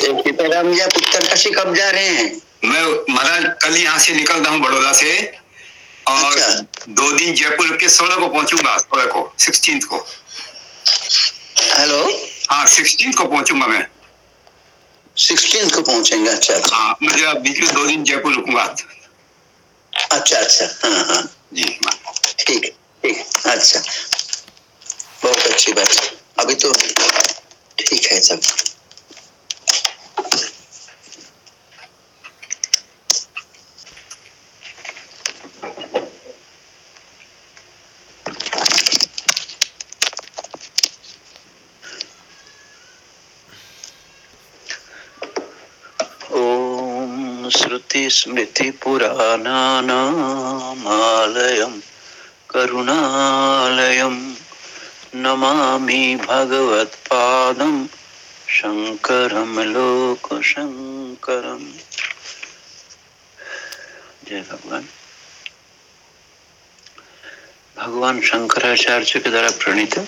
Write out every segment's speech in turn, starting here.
सीताराम जी आप उत्तरकाशी कब जा रहे हैं? मैं महाराज कल यहाँ से निकल रहा हूँ बड़ौदा से और अच्छा। दो दिन जयपुर के सोलह को पहुंचूँगा सोलह को सिक्सटीन को। हेलो? हाँ सिक्सटीन को पहुंचूँगा मैं। सिक्सटीन को पहुँचेंगे अच्छा अच्छा। हाँ मुझे बीच में दो दिन जयपुर रुकूँगा। अच्छा अच्छा हाँ हाँ। जी ठीक ठीक अच्छा। बहुत अच्छी बात। अभी तो ठीक है सब। श्रुतिस्मृतिपुराणानामालयं, करुणालयं नमामि भगवत्पादं शङ्करं लोकशङ्करम् जय भगवान। भगवान शंकराचार्य के द्वारा प्रणीत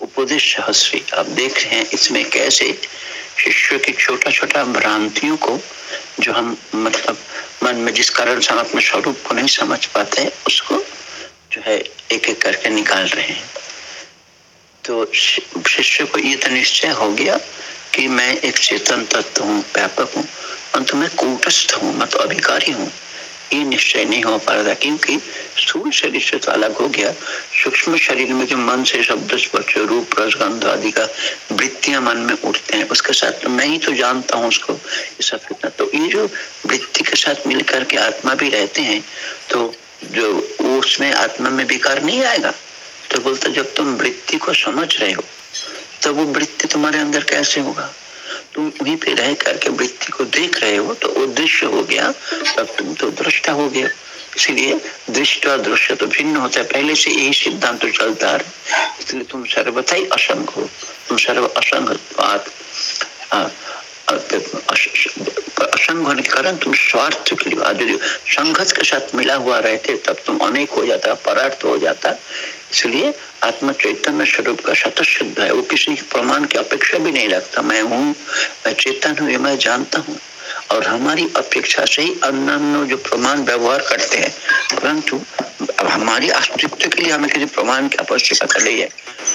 उपदेश सहस्री आप देख रहे हैं इसमें कैसे शिष्य की छोटा छोटा भ्रांतियों को जो हम मतलब मन में जिस कारण से हम अपने स्वरूप को नहीं समझ पाते हैं, उसको जो है एक एक करके निकाल रहे हैं। तो शिष्य को ये तो निश्चय हो गया कि मैं एक चेतन तत्व हूँ, व्यापक हूँ, अंत मैं कूटस्थ हूँ मैं तो अभिकारी हूँ। ये निश्चय नहीं हो पा रहा था, क्योंकि स्थूल शरीर से तो अलग हो गया। सूक्ष्म शरीर में जो मन से शब्द स्पर्श, रूप रसगंध आदि का वृत्तियाँ मन में उठते हैं, उसके साथ तो मैं ही तो जानता हूँ उसको सब कितना तो ये जो वृत्ति के साथ मिल करके आत्मा भी रहते हैं तो जो उसमें आत्मा में विकार नहीं आएगा तो बोलता जब तुम वृत्ति को समझ रहे हो तो वो वृत्ति तुम्हारे अंदर कैसे होगा? तुम वहीं पे रह करके वृत्ति को देख रहे हो तो वो दृश्य हो गया, तब तुम तो दृष्टा हो गए। इसलिए दृष्ट और दृश्य तो भिन्न होता है। पहले से यही सिद्धांत तो चलता है। इसलिए तुम सर्वथा ही असंग हो। तुम सर्व असंग असंग होने के कारण तुम स्वार्थ के लिए संघर्ष के साथ मिला हुआ रहते, तब तुम अनेक हो जाता, परार्थ हो जाता। इसलिए आत्मा चैतन्य स्वरूप का शत सिद्ध है। वो किसी प्रमाण की अपेक्षा भी नहीं रखता। मैं हूँ, मैं चेतन हूँ, ये मैं जानता हूँ। और हमारी अपेक्षा से ही अन्य जो प्रमाण व्यवहार करते हैं, परंतु हमारी अस्तित्व के लिए हमें किसी प्रमाण की आवश्यकता नहीं है।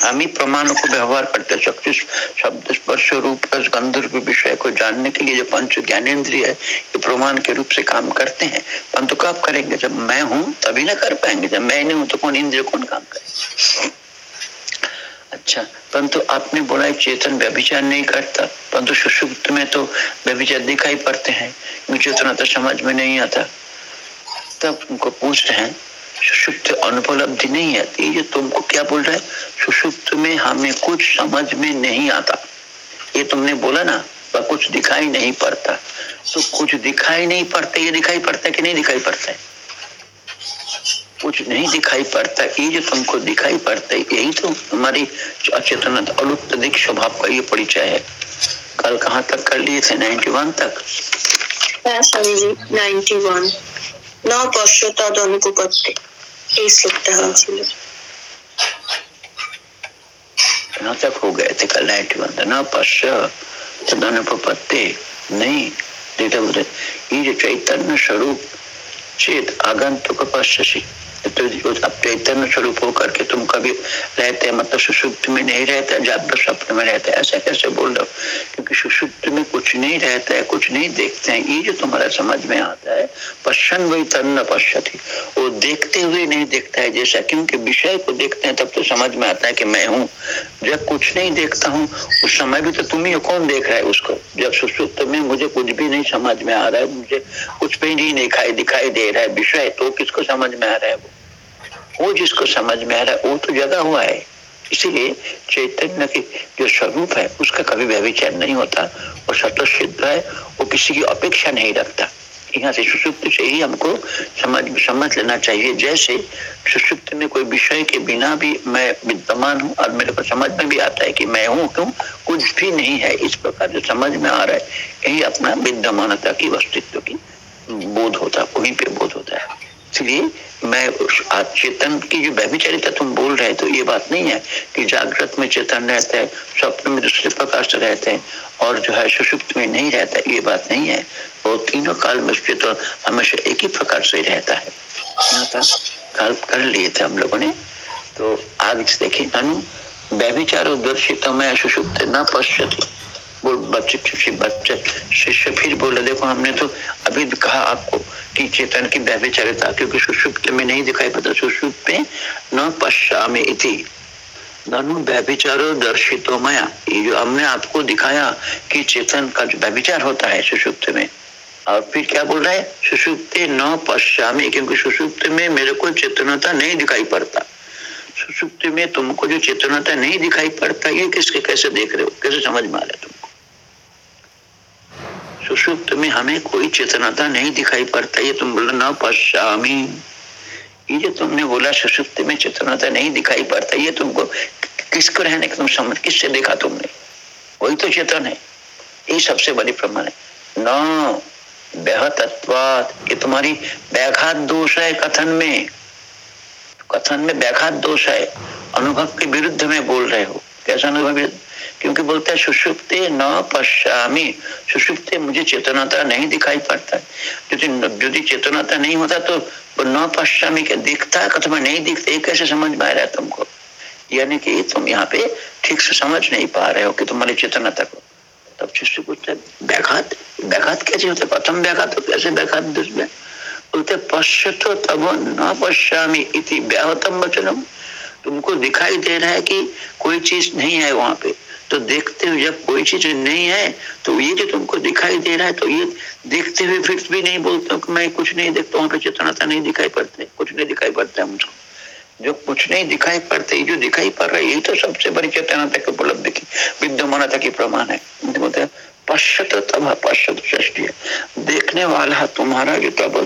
हम ही प्रमाणों को व्यवहार करते शक्ति शब्द स्पर्श रूप विषय को जानने के लिए जो पंच ज्ञानेन्द्रिय है, ये प्रमाण के रूप से काम करते हैं। परंतु कब करेंगे? जब मैं हूँ, तभी ना कर पाएँगे। जब मैं नहीं हूँ तो कौन इंद्रिय, कौन काम करेगा? अच्छा परंतु आपने बोला चेतन व्यभिचार नहीं करता। परंतु सुषुप्त में तो व्यभिचार दिखाई पड़ते हैं। क्योंकि चेतना तो समझ में नहीं आता। तब उनको पूछ रहे हैं, सुषुप्त अनुपलब्धि नहीं आती ये तुमको क्या बोल रहा है? सुषुप्त में हमें कुछ समझ में नहीं आता। ये तुमने बोला ना कुछ दिखाई नहीं पड़ता। तो कुछ दिखाई नहीं पड़ता, ये दिखाई पड़ता कि नहीं दिखाई पड़ता है? कुछ नहीं दिखाई पड़ता ये जो तुमको दिखाई पड़ता है यही तो हमारी जो अचेतन अलुप्त दिख स्वभाव का ये परिचय है कल कहाँ तक कर लिए थे 91 तक হ্যাঁ স্বামীজি নাইনটি ওয়ান ন পশ্য তদ অনুপত্তি এই শ্লোকটা হয়েছিল कहाँ तक हो गए थे कल 91 न पश्य तदनुपत्ति नहीं देखते बोलते ये जो चैतन्य स्वरूप चेत आगंतुक पश्यसी तो जो अब चैतन्य स्वरूप होकर के तुम कभी रहते हैं। मतलब सुषुप्त में नहीं रहते, जागृत स्वप्न में रहते ऐसा कैसे बोल रहे हो? क्योंकि सुषुप्त में कुछ नहीं रहता है, कुछ नहीं देखते हैं। ये जो तुम्हारा समझ में आता है पश्चन वही तन्न पश्यति। वो देखते हुए नहीं देखता है, जैसा क्योंकि विषय को देखते हैं, तब तो समझ में आता है कि मैं हूँ। जब कुछ नहीं देखता हूँ, उस समय भी तो तुम ही, कौन देख रहा है उसको? जब सुषुप्त में मुझे कुछ भी नहीं समझ में आ रहा है, मुझे कुछ भी नहीं दिखाई दिखाई दे रहा है, विषय तो किसको समझ में आ रहा है वो? वो जिसको समझ में आ रहा है, वो तो जगा हुआ है। इसीलिए चैतन्य की जो स्वरूप है, उसका कभी व्यविचार नहीं होता। सत सिद्ध है, वो किसी की अपेक्षा नहीं रखता। यहाँ से सुषुप्त से ही हमको समझ समझ लेना चाहिए। जैसे सुषुप्त में कोई विषय के बिना भी मैं विद्यमान हूँ और मेरे को समझ में भी आता है कि मैं हूँ, क्यों? कुछ भी नहीं है। इस प्रकार जो समझ में आ रहा है। यही अपना विद्यमानता की अस्तित्व की बोध होता वहीं पे बोध होता है। इसलिए मैं चेतन की जो व्यभिचारिता तुम बोल रहे तो ये बात नहीं है कि जागृत में चेतन रहता है, स्वप्न में दूसरे प्रकार से रहते हैं और जो है सुषुप्त में नहीं रहता, ये बात नहीं है। वो तीनों काल में चेतन हमेशा एक ही प्रकार से रहता है। काल कर लिए थे हम लोगों ने। तो आज देखे अनु व्यभिचारो, दर्शित में सुषुप्त, न पश्यती। बोल बच्चे बच्चे, शिष्य फिर बोले, देखो, हमने तो अभी कहा आपको कि चेतन की व्यभिचारिता, क्योंकि सुषुप्त में नहीं दिखाई पड़ता सुषुप्त में न पश्चामी इति। ननु व्यभिचारो दर्शितो मया। ये जो हमने आपको दिखाया कि चेतन का जो व्यभिचार होता है सुषुप्त में, और फिर क्या बोल रहा है? सुषुप्त न पश्चामी क्योंकि सुषुप्त में मेरे को चेतनता नहीं दिखाई पड़ता। सुषुप्त में तुमको जो चेतनता नहीं दिखाई पड़ता, ये किसके, कैसे देख रहे हो? कैसे समझ में आ रहा तुमको सुषुप्त में हमें कोई चेतनता नहीं दिखाई पड़ता, ये तुम बोलो, न पश्चामी ये जो तुमने बोला, सुषुप्त में चेतनता नहीं दिखाई पड़ता, ये तुमको किसको रहने का तुम समझ, किससे देखा तुमने? वही तो चेतन है, ये सबसे बड़ी प्रमाण है। न, बेहतत्वात, ये तुम्हारी व्याघात दोष है कथन में। कथन में व्याघात दोष है। अनुभव के विरुद्ध में बोल रहे हो। कैसा अनुभव क्योंकि बोलते हैं, सुषुप्ते न पश्चामी सुषुप्ते मुझे चेतनता नहीं दिखाई पड़ता यदि यदि चेतनता नहीं होता तो न पश्चामी क्या दिखता है कथमा नहीं दिखते कैसे समझ में आ रहा है तुमको? यानी कि तुम यहाँ पे ठीक से समझ नहीं पा रहे हो कि तुम्हारी चेतनता को। तब शिष्य पूछते व्याघात व्याघात कैसे होते प्रथम व्याघात तो कैसे व्याघात बोलते पश्यतो तब न पश्यामी इति व्याहतम वचनम। तुमको दिखाई दे रहा है कि कोई चीज़ नहीं है वहाँ पे। तो देखते हुए जब कोई चीज़ नहीं है तो ये जो तुमको दिखाई दे रहा है तो ये देखते हुए फिर भी नहीं बोलते कि मैं कुछ नहीं देखता, वहाँ पे चेतनता नहीं दिखाई पड़ते, कुछ नहीं दिखाई पड़ता मुझको जो कुछ नहीं दिखाई पड़ते जो दिखाई पड़ रहा है यही तो सबसे बड़ी चेतनता की उपलब्धि की विद्यमानता की प्रमाण है। पश्चत तब पश्चत सृष्टि है। देखने वाला तुम्हारा जो तब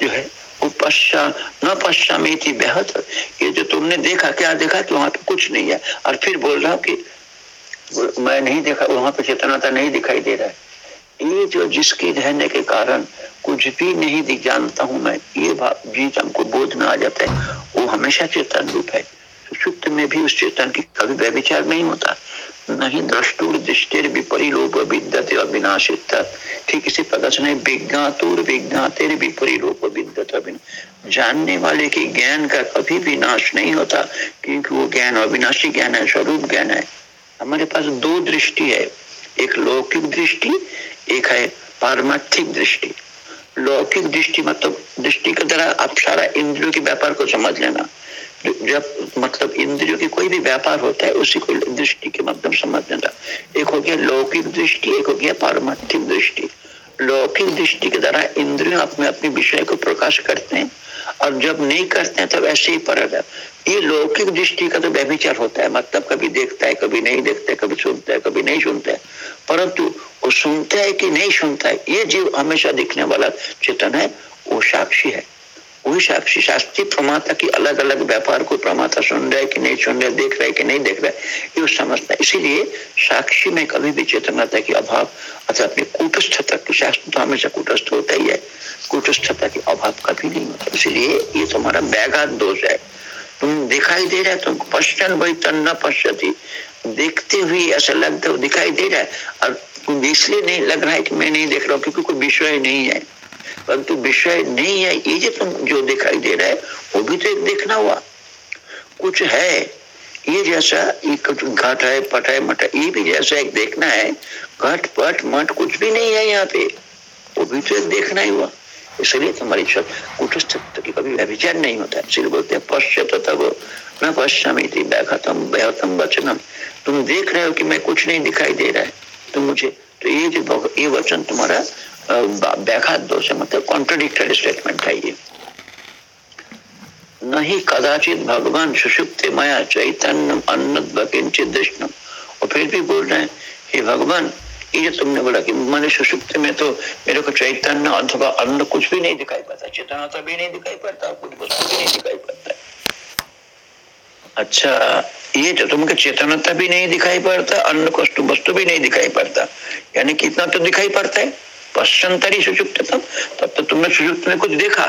जो है, वो पश्चा, न थी बेहद ये जो तुमने देखा, क्या देखा कि वहाँ पे कुछ नहीं है? और फिर बोल रहा हूँ कि मैं नहीं देखा, वहाँ पे चेतनता नहीं दिखाई दे रहा है। ये जो जिसके रहने के कारण कुछ भी नहीं जानता हूँ मैं, ये बीज हमको बोध में आ जाता है। वो हमेशा चेतन रूप है। सुषुप्त में भी उस चेतन की कभी व्यविचार नहीं होता। नहीं दृष्टिर विपरीलोप विद्यते अविनाशित ठीक इसी प्रकार से विज्ञातुर विज्ञातेर विपरीलोप विद्यते जानने वाले के ज्ञान का कभी भी नाश नहीं होता, क्योंकि वो ज्ञान अविनाशी ज्ञान है, स्वरूप ज्ञान है। हमारे पास दो दृष्टि है। एक लौकिक दृष्टि, एक है पारमार्थिक दृष्टि। लौकिक दृष्टि मतलब दृष्टि के द्वारा आप सारा इंद्रियों के व्यापार को समझ लेना। जब मतलब इंद्रियों के कोई भी व्यापार होता है, उसी को दृष्टि के मतलब समझ लेना। एक हो गया लौकिक दृष्टि, एक हो गया पारमार्थिक दृष्टि। लौकिक दृष्टि के द्वारा इंद्रियों अपने अपने विषय को प्रकाश करते हैं और जब नहीं करते हैं, तब ऐसे ही पर ये लौकिक दृष्टि का तो व्यभिचार होता है मतलब कभी देखता है, कभी नहीं देखता है, कभी सुनता है, कभी नहीं सुनता है। परंतु वो सुनता है कि नहीं सुनता है, ये जीव हमेशा दिखने वाला चेतन है, वो साक्षी है। वही साक्षी शास्त्री प्रमाता की अलग अलग व्यापार को प्रमाता सुन रहा है कि नहीं सुन रहा है, देख रहा है कि नहीं देख रहा है, ये समझता है। इसीलिए साक्षी में कभी भी चेतनता की अभाव अथवा अपनी कूटस्थता की शास्त्र तो हमेशा कूटस्थ होता ही है, कूटस्थता के अभाव कभी नहीं होता। इसलिए ये तुम्हारा व्याघात दोष है। तुम दिखाई दे रहा है तुमको पश्चन वही तन न पश्चती। देखते हुए ऐसा लगता दिखाई दे रहा है, और इसलिए नहीं लग रहा है कि मैं नहीं देख रहा हूँ, क्योंकि कोई विषय नहीं है। परंतु विषय नहीं है, ये जो तुम जो दिखाई दे रहा है, वो भी तो एक देखना हुआ। कुछ है, ये जैसा एक घट है, पट है, मट ये भी जैसा एक देखना है, घट, पट, मट कुछ भी नहीं है यहाँ पे। वो भी तो एक देखना ही हुआ। इसलिए तुम्हारी सब कुटस्थ की कभी व्यभिचार नहीं होता। है इसलिए बोलते हैं पश्चात तब न पश्चामी व्याघतम व्याहतम वचनम। तुम देख रहे हो कि मैं कुछ नहीं दिखाई दे रहा है। तो मुझे तो ये जो ये वचन तुम्हारा व्याघात दोष है मतलब कॉन्ट्रोडिक्टरी स्टेटमेंट है ये नहीं, कदाचित भगवान माया चैतन्य अन्न किंचित और फिर भी बोल रहे हैं भगवान, ये तुमने बोला कि मैंने में तो मेरे को चैतन्य अथवा अन्न कुछ भी नहीं दिखाई पड़ता चेतनता भी नहीं दिखाई पड़ता कुछ वस्तु भी नहीं दिखाई पड़ता अच्छा ये जो तुमको चेतनता भी नहीं दिखाई पड़ता, अन्न वस्तु वस्तु भी नहीं दिखाई पड़ता। यानी कितना तो दिखाई पड़ता है। पश्चंतरी सुषुप्त तब तब तो तुमने सुषुप्त में कुछ देखा।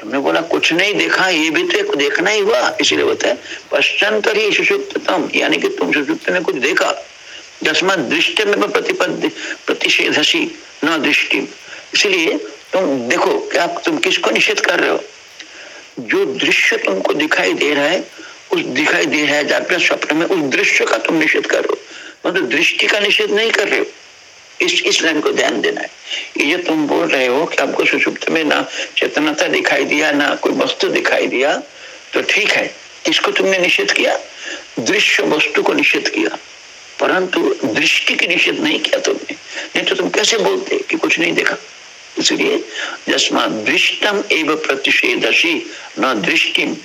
तुमने बोला, कुछ नहीं देखा, ये भी तो देखना ही हुआ। इसीलिए है, पश्चंतर सुषुप्तम यानी कि तुम सुषुप्त में कुछ देखा। जसमा दृष्टि में प्रतिपद प्रतिषेधसी, न दृष्टि। इसलिए तुम देखो, क्या तुम किसको निषेध कर रहे हो? जो दृश्य तुमको दिखाई दे रहा है, उस दिखाई दे रहा है जागृत स्वप्न में उस दृश्य का तुम निषेध कर रहे हो। मतलब दृष्टि का निषेध नहीं कर रहे हो। इस इस लाइन को ध्यान देना है। ये जो तुम बोल रहे हो कि आपको सुषुप्त में ना चेतनता दिखाई दिया, ना कोई वस्तु दिखाई दिया तो ठीक है इसको तुमने निषेध किया? दृश्य वस्तु को निषेध किया। परंतु दृष्टि की निषेध नहीं किया तुमने। नहीं तो तुम कैसे बोलते कि कुछ नहीं देखा? इसलिए जस्मा दृष्टम एवं प्रतिषेधसी, न दृष्टि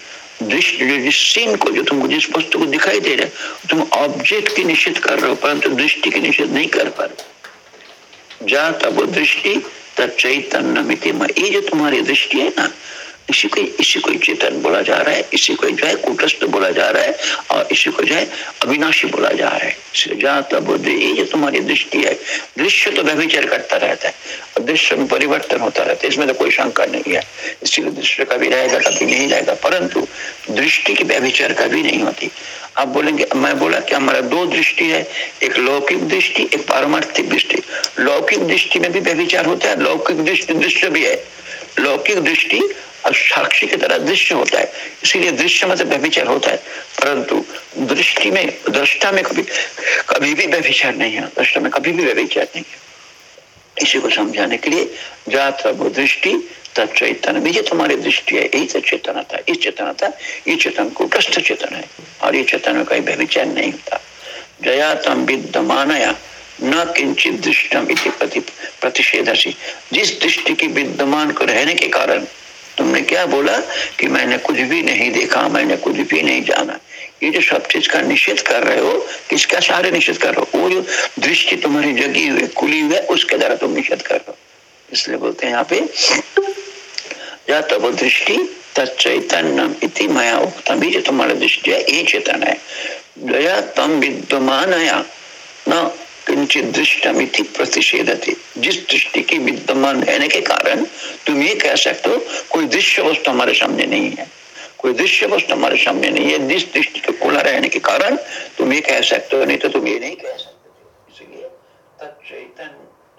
को, जो तुमको जिस वस्तु को दिखाई दे रहा तुम ऑब्जेक्ट की निषेध कर रहे हो, परंतु दृष्टि की निषेध नहीं कर पा रहे जा तब दृष्टि तैतन्य ये जो तुम्हारी दृष्टि है ना, इसी को इसी को चेतन बोला जा रहा है, इसी को जो है कूटस्थ बोला जा रहा है, और इसी को जो है अविनाशी बोला जा रहा है। जात बुद्ध ये जो तुम्हारी दृष्टि है, दृश्य तो व्यभिचार करता रहता है दृश्य में परिवर्तन होता रहता है, इसमें तो कोई शंका नहीं है। इसीलिए दृश्य कभी रहेगा, कभी नहीं रहेगा, परंतु दृष्टि की व्यभिचार कभी नहीं होती। आप बोलेंगे, मैं बोला कि हमारा दो दृष्टि है, एक लौकिक दृष्टि, एक पारमार्थिक दृष्टि। लौकिक दृष्टि में भी व्यभिचार होता है, लौकिक दृष्टि दृश्य भी है। लौकिक दृष्टि और साक्षी की तरह दृश्य होता है, इसीलिए दृश्य मतलब व्यभिचार होता है। परंतु दृष्टि में, दृष्टा में कभी कभी भी व्यभिचार नहीं है, दृष्टा में कभी भी व्यभिचार नहीं है। इसी को समझाने के लिए जात दृष्टि तत्चैतन भी ये तुम्हारी दृष्टि है यही तो चेतना था, इस चेतना था, ये चेतन कूटस्थ चेतन है, और ये चेतन में कहीं व्यभिचार नहीं होता। जया तम विद्यमानया, न किंचित दृष्टम प्रतिषेध जिस दृष्टि की विद्यमान को रहने के कारण तुमने क्या बोला कि मैंने कुछ भी नहीं देखा, मैंने कुछ भी नहीं जाना? ये जो सब चीज़ का निषेध कर रहे हो, किसका सारे निषेध कर रहे हो? वो जो दृष्टि तुम्हारी जगी हुई, खुली हुई है, उसके द्वारा तुम निषेध कर रहे हो। इसलिए बोलते हैं यहाँ पे, या तब दृष्टि तैतन्यम इति उक्तम। जो तुम्हारा दृष्टि है, ये चेतन है। दया तम विद्यमान न किंचित दृष्टमिति प्रतिषेधते। जिस दृष्टि की विद्यमान रहने के कारण तुम ये कह सकते हो, कोई दृश्य वस्तु हमारे सामने नहीं है। कोई दृश्य वस्तु हमारे सामने नहीं है। जिस दृष्टि के खुला रहने के कारण तुम ये कह सकते हो, नहीं तो तुम ये नहीं कह सकते इसलिए तत्चैतन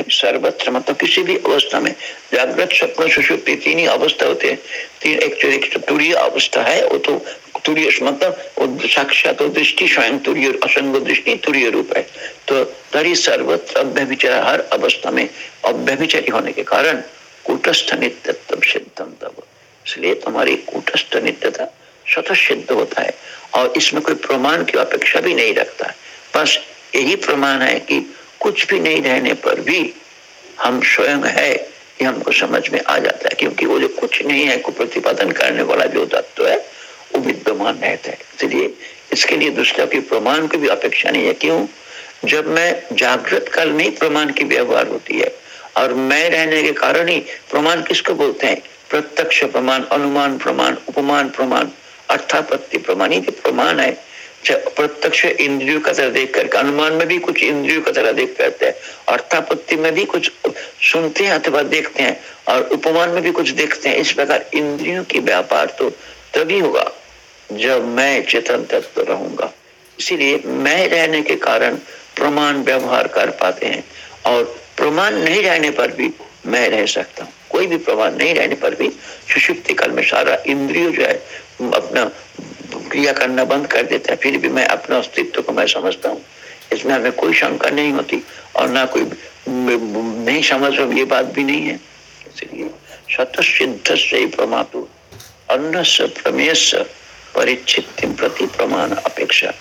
सर्वत्र मतलब किसी भी अवस्था में जागृत स्वप्न सुषुप्ति तीन ही अवस्था होते हैं। तीन एक एक तुरीय अवस्था है, वो तो तुरीय मतलब साक्षात दृष्टि स्वयं तुरीय असंग दृष्टि तुरीय रूप है। तो तरी सर्वत्र अव्यभिचार हर अवस्था में अव्यभिचारी होने के कारण कूटस्थ नित्यत्व सिद्धम तब इसलिए तुम्हारी कूटस्थ नित्यता स्वतः सिद्ध होता है और इसमें कोई प्रमाण की अपेक्षा भी नहीं रखता बस यही प्रमाण है कि कुछ भी नहीं रहने पर भी हम स्वयं है ये हमको समझ में आ जाता है, क्योंकि वो जो कुछ नहीं है को प्रतिपादन करने वाला जो तत्व है, वो विद्यमान रहता है। इसलिए इसके लिए दूसरा की प्रमाण की भी अपेक्षा नहीं है। क्यों? जब मैं जागृत काल में प्रमाण की व्यवहार होती है, और मैं रहने के कारण ही प्रमाण किसको बोलते हैं? प्रत्यक्ष प्रमाण, अनुमान प्रमाण, उपमान प्रमाण, अर्थापत्ति प्रमाण, ये प्रमाण है प्रत्यक्ष इंद्रियों का तरह देख करके अनुमान में भी कुछ इंद्रियों का तरह देख करते हैं, अर्थापत्ति में भी कुछ सुनते हैं अथवा देखते हैं, और उपमान में भी कुछ देखते हैं, इस प्रकार इंद्रियों की व्यापार तो तभी होगा, जब मैं चेतन तत्व रहूँगा। इसीलिए मैं रहने के कारण प्रमाण व्यवहार कर पाते हैं, और प्रमाण नहीं रहने पर भी मैं रह सकता हूँ। कोई भी प्रमाण नहीं रहने पर भी सुषुप्ति काल में सारा इंद्रिय जो है, अपना क्रिया करना बंद कर देता है, फिर भी मैं अपने अस्तित्व को मैं समझता हूँ। इसमें हमें कोई शंका नहीं होती और ना कोई नहीं समझ ये बात भी नहीं है। इसलिए सिद्ध से प्रमातु अन्न प्रमेय परिचित प्रति प्रमाण अपेक्षा।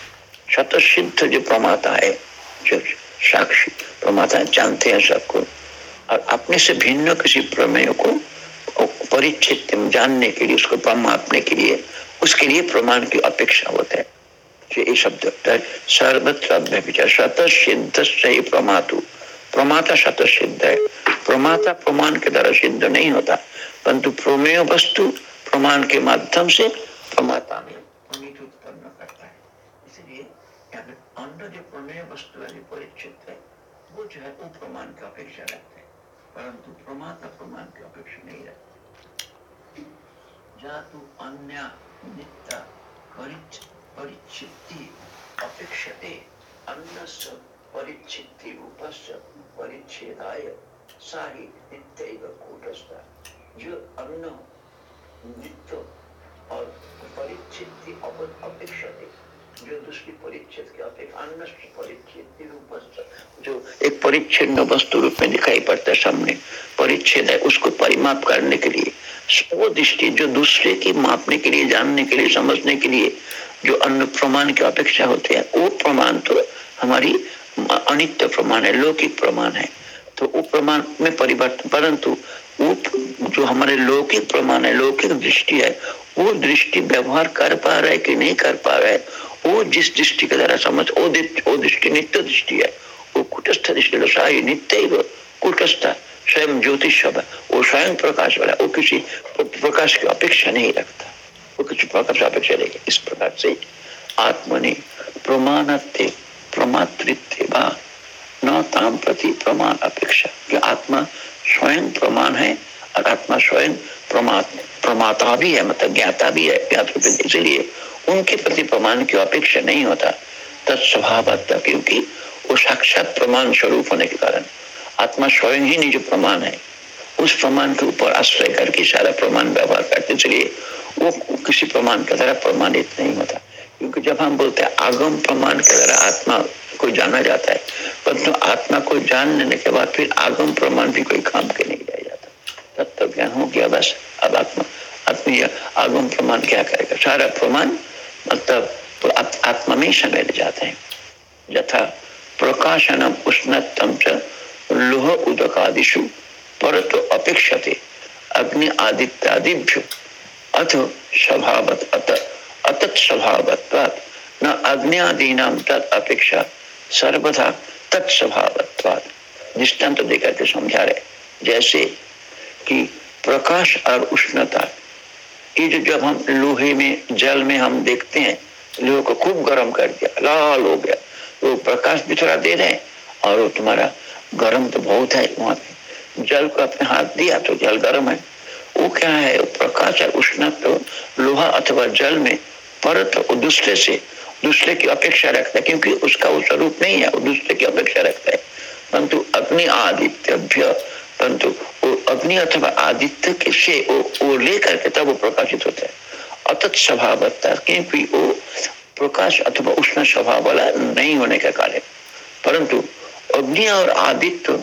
सिद्ध जो प्रमाता है, जो साक्षी प्रमाता जानते हैं सबको, और अपने से भिन्न किसी प्रमेय को परिचित जानने के लिए, उसको मापने के लिए उसके लिए प्रमाण की अपेक्षा होता है। ये शब्द सर्वत्र प्रमातु। प्रमाता शत सिद्ध है। प्रमाता प्रमाण के द्वारा सिद्ध नहीं होता, परंतु प्रमेय वस्तु प्रमाण के माध्यम से प्रमाता में जो प्रमेय वस्तु परिचित है, वो जो है, वो प्रमाण की अपेक्षा रखते हैं। परंतु प्रमाता प्रमाण की अपेक्षा नहीं रखते। जातु अन्य नित्य परिचिति अपेक्षते, अन्नस्य परिचिति रूपस्य परिच्छेदाय सारी नित्यैव कूटस्थ। जो अन्न नित्य और परिचिति अपेक्षते। जो परिच्छेद के अपेक्षा परिच्छेद जो एक परिच्छिन्न वस्तु रूप में दिखाई पड़ता है सामने. परिच्छेद है उसको परिमाप करने के लिए. वो दृष्टि, जो दूसरे की मापने के लिए, जानने के लिए, समझने के लिए, जो अन्य प्रमाण की अपेक्षा होते हैं, वो प्रमाण तो हमारी अनित्य प्रमाण है, लौकिक प्रमाण है. तो वो प्रमाण में परिवर्तन, परंतु वो जो हमारे लौकिक प्रमाण है, लौकिक दृष्टि है, वो दृष्टि व्यवहार कर पा रहा है कि नहीं कर पा रहा है वो जिस दृष्टि का द्वारा समझ, वो दृष्टि नित्य दृष्टि है, वो कुटस्थ दृष्टि नित्य कुटस्थ, स्वयं ज्योतिष वो स्वयं प्रकाश वाला, वो किसी प्रकाश की अपेक्षा नहीं रखता, वो किसी प्रकाश अपेक्षा नहीं इस प्रकार से आत्मनि प्रमाण प्रमातृत्व न ताम प्रति प्रमाण अपेक्षा, कि आत्मा स्वयं प्रमाण है, और आत्मा स्वयं प्रमाता भी है मतलब ज्ञाता भी है, ज्ञात इसलिए उनके प्रति प्रमाण की अपेक्षा नहीं होता। तत्स्वभाव क्योंकि वो साक्षात प्रमाण स्वरूप होने के कारण। आत्मा स्वयं ही निज प्रमाण है। उस प्रमाण के ऊपर आश्रय करके सारा प्रमाण व्यवहार करते चलिए वो किसी प्रमाण के द्वारा प्रमाणित नहीं होता। क्योंकि जब हम बोलते हैं आगम प्रमाण के द्वारा आत्मा को जाना जाता है, परंतु आत्मा को जान लेने के बाद फिर आगम प्रमाण भी कोई काम के नहीं रह जाता। तब तो ज्ञान हो गया बस। अब आत्मा, आत्मीय आगम प्रमाण क्या करेगा? सारा प्रमाण मतलब आत्मा में समय ले जाते हैं। यथा प्रकाशनम उष्णतम च लोह उदकादिशु परतो अपेक्षते अग्नि आदित्यादिभ्यो। अथ स्वभावत अत अतत स्वभावत्वात्। न अग्नियादीनाम तद अपेक्षा सर्वथा तत्स्वभावत्वात् दृष्टांत तो देकर के समझा रहे जैसे कि प्रकाश और उष्णता ये जो जब हम लोहे में, जल में हम देखते हैं, लोहे को खूब गर्म कर दिया, लाल हो गया तो प्रकाश भी थोड़ा दे रहे और वो तुम्हारा गर्म तो बहुत है वहाँ पे। जल को अपने हाथ दिया तो जल गर्म है। वो क्या है? प्रकाश और उष्ण तो लोहा अथवा जल में परत दूसरे से, दूसरे की अपेक्षा रखता है, क्योंकि उसका वो स्वरूप नहीं है, वो दूसरे की अपेक्षा रखता है। परंतु अग्नि आदित्यभ्य परंतु वो अग्नि अथवा आदित्य के से वो, वो लेकर के तब वो प्रकाशित होता है। अतत स्वभाव क्योंकि वो प्रकाश अथवा उष्ण स्वभाव वाला नहीं होने का कारण परंतु अग्नि और आदित्य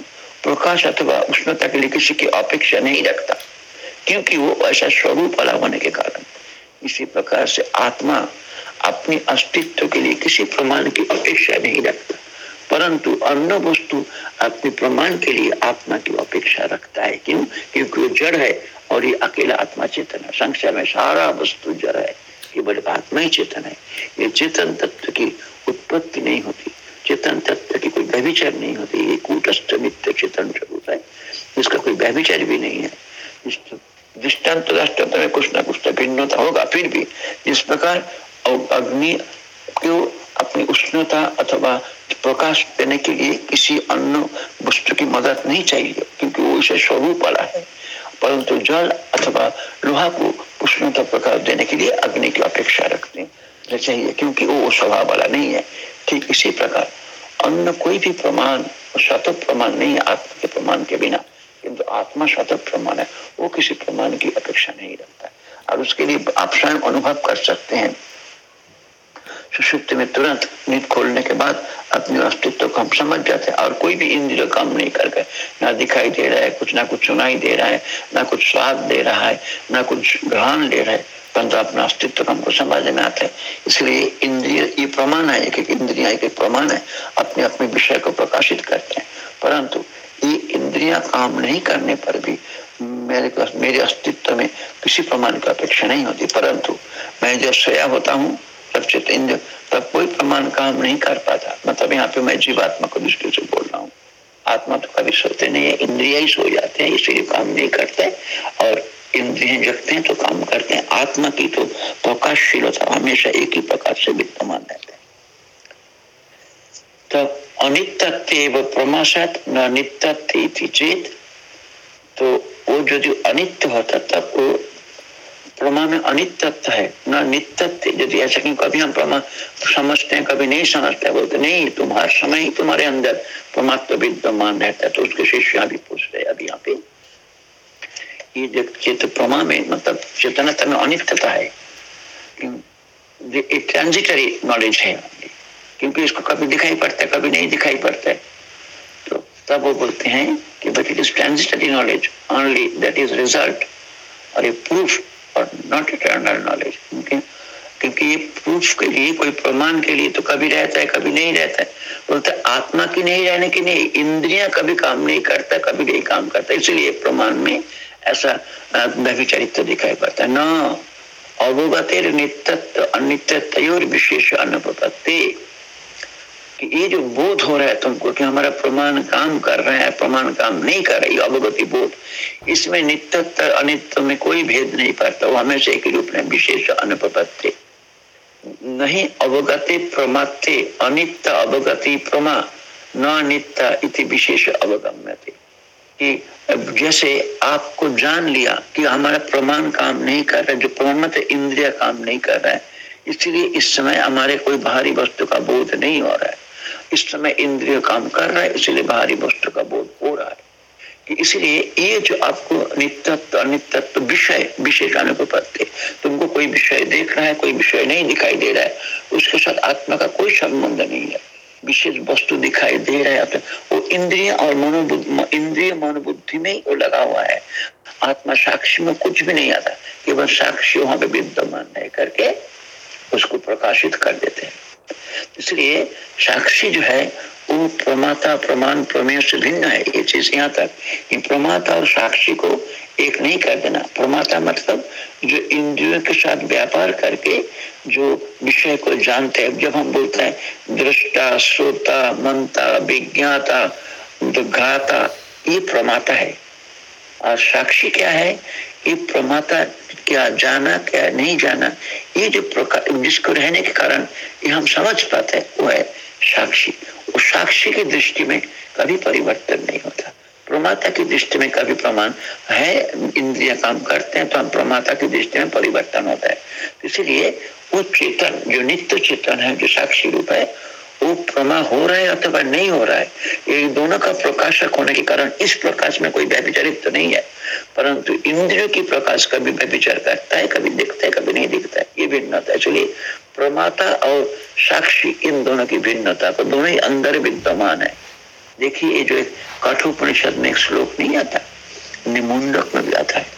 प्रकाश अथवा उष्णता के लिए किसी की अपेक्षा नहीं रखता क्योंकि वो ऐसा स्वरूप वाला होने के कारण। इसी प्रकार से आत्मा अपने अस्तित्व के लिए किसी प्रमाण की अपेक्षा नहीं रखता। परंतु अन्य वस्तु अपने प्रमाण के लिए आत्मा की अपेक्षा रखता है। क्यों? क्योंकि वो जड़ है और ये अकेला आत्मा चेतन है। संसार में सारा वस्तु जड़ है। केवल आत्मा ही चेतन है। ये चेतन तत्व की उत्पत्ति नहीं होती। चेतन तत्व की कोई व्यभिचार नहीं होती। ये कूटस्थ नित्य चेतन स्वरूप है। इसका कोई व्यभिचार भी नहीं है। दृष्टांत दृष्टांत में कुछ ना कुछ तो भिन्नता होगा फिर भी। जिस प्रकार अग्नि को अपनी उष्णता अथवा प्रकाश देने के लिए किसी अन्य वस्तु की मदद नहीं चाहिए, क्योंकि वो इसे स्वरूप वाला है। परंतु जल अथवा लोहा को उष्णता प्रकाश देने के लिए अग्नि की अपेक्षा रखते चाहिए, क्योंकि वो स्वभाव वाला नहीं है। ठीक इसी प्रकार, अन्य कोई भी प्रमाण, सतत प्रमाण नहीं आत्मा के प्रमाण के बिना। किंतु आत्मा सतत प्रमाण है, वो किसी प्रमाण की अपेक्षा नहीं रखता और उसके लिए आप स्वयं अनुभव कर सकते हैं। सुषुप्त में तुरंत नींद खोलने के बाद अपने अस्तित्व को हम समझ जाते हैं और कोई भी इंद्रिय काम नहीं कर गए। ना दिखाई दे रहा है, कुछ ना कुछ सुनाई दे रहा है, ना कुछ स्वाद दे रहा है, ना कुछ ग्रहण ले रहा है, परंतु अपना अस्तित्व हमको समझ में आता है। इसलिए इंद्रिय, ये प्रमाण है, एक एक इंद्रिया, एक प्रमाण है, अपने अपने विषय को प्रकाशित करते हैं। परंतु ये इंद्रिया काम नहीं करने पर भी मेरे मेरे अस्तित्व में किसी प्रमाण की अपेक्षा नहीं होती। परंतु मैं जब सोया होता हूँ तब चित्त तब कोई प्रमाण काम नहीं कर पाता। मतलब यहाँ पे मैं जीवात्मा को दृष्टि से बोल रहा हूँ। आत्मा तो कभी सोते नहीं है, इंद्रिया ही सो जाते हैं, इसलिए काम नहीं करते। और इंद्रिय जगते हैं तो काम करते हैं। आत्मा की तो प्रकाशशीलता हमेशा एक ही प्रकार से विद्यमान रहते हैं। तो अनित्य प्रमाशात न नित्य चेत तो वो जो जो अनित्य होता तब वो प्रमा में अनित्य है। न नित्य यदि ऐसा क्यों कभी हम प्रमा समझते हैं, कभी नहीं समझते हैं, बोलते नहीं, तुम्हारे समय ही तुम्हारे अंदर। परमात्मा विद्यमान रहता है। तो उसके शिष्य भी पूछ रहे अभी यहाँ पे। ये जो चित्त प्रमा में मतलब चेतनता में अनित्यता है। ट्रांजिटरी नॉलेज है। क्योंकि इसको कभी दिखाई पड़ता है, कभी नहीं दिखाई पड़ता है। तो तब वो बोलते हैं कि but it is transitory knowledge only that is result और ये प्रूफ और नॉट इटर्नल नॉलेज क्योंकि ये प्रूफ के लिए, कोई प्रमाण के लिए तो कभी रहता है, कभी नहीं रहता है। बोलते आत्मा की नहीं, रहने की नहीं, इंद्रिया कभी काम नहीं करता, कभी नहीं काम करता। इसलिए प्रमाण में ऐसा व्यभिचरित्र दिखाई पड़ता है। न, अवगतिर नित्यत्व अनित्य विशेष अनुपत्ति कि ये जो बोध हो रहा है तुमको कि हमारा प्रमाण काम कर रहे हैं, प्रमाण काम नहीं कर रही अवगति बोध, इसमें नित्य अनित्य में कोई भेद नहीं पड़ता, वो हमेशा एक रूप में विशेष अनुपत्ति नहीं अवगति प्रमाते अनित्य अवगति प्रमा, न नित्य इति विशेष अवगम्य कि जैसे आपको जान लिया कि हमारा प्रमाण काम नहीं कर रहा है जो प्रमाण इंद्रिया काम नहीं कर रहा है, इसलिए इस समय हमारे कोई बाहरी वस्तु का बोध नहीं हो रहा है। इस समय इंद्रिय काम कर रहा है, इसलिए बाहरी वस्तु का बोध हो रहा है। कि इसलिए ये जो आपको नित्यत्व, अनित्यत्व विषय विषय विशेष अनुपत्ति तुमको कोई विषय देख रहा है, कोई विषय नहीं दिखाई दे रहा है, उसके साथ आत्मा का कोई संबंध नहीं है। विशेष वस्तु दिखाई दे रहा है वो इंद्रिय और मनोबुद्धि, इंद्रिय मनोबुद्धि में वो लगा हुआ है। आत्मा साक्षी में कुछ भी नहीं आता, केवल साक्षी वहाँ पे विद्यमान रह करके उसको प्रकाशित कर देते हैं। इसलिए साक्षी जो है, वो प्रमाता, प्रमाण, प्रमेय से भिन्न है। ये चीज़ यहाँ तक कि प्रमाता और साक्षी को एक नहीं कर देना। प्रमाता मतलब जो इंद्रियों के साथ व्यापार करके जो विषय को जानते हैं। जब हम बोलते हैं, दृष्टा, श्रोता मनता विज्ञाता घाता ये प्रमाता है। और साक्षी क्या है? ये प्रमाता क्या जाना, क्या नहीं जाना, ये जो जिसको रहने के कारण ये हम समझ पाते हैं, वो है साक्षी। वो साक्षी की दृष्टि में कभी परिवर्तन नहीं होता। प्रमाता की दृष्टि में कभी प्रमाण है, इंद्रिया काम करते हैं तो हम प्रमाता की दृष्टि में परिवर्तन होता है। इसलिए वो चेतन, जो नित्य चेतन है, जो साक्षी रूप है वो प्रमा हो रहा है अथवा नहीं हो रहा है? ये दोनों का प्रकाशक होने के कारण इस प्रकाश में कोई व्यभिचारित तो नहीं है। परंतु इंद्रियों की प्रकाश कभी व्यभिचार करता है, कभी दिखता है, कभी नहीं दिखता है। ये भिन्नता है। चलिए, प्रमाता और साक्षी, इन दोनों की भिन्नता को दोनों ही अंदर विद्यमान है। देखिए, ये जो एक कठोपनिषद में एक श्लोक नहीं आता, निमुंडक में भी आता है।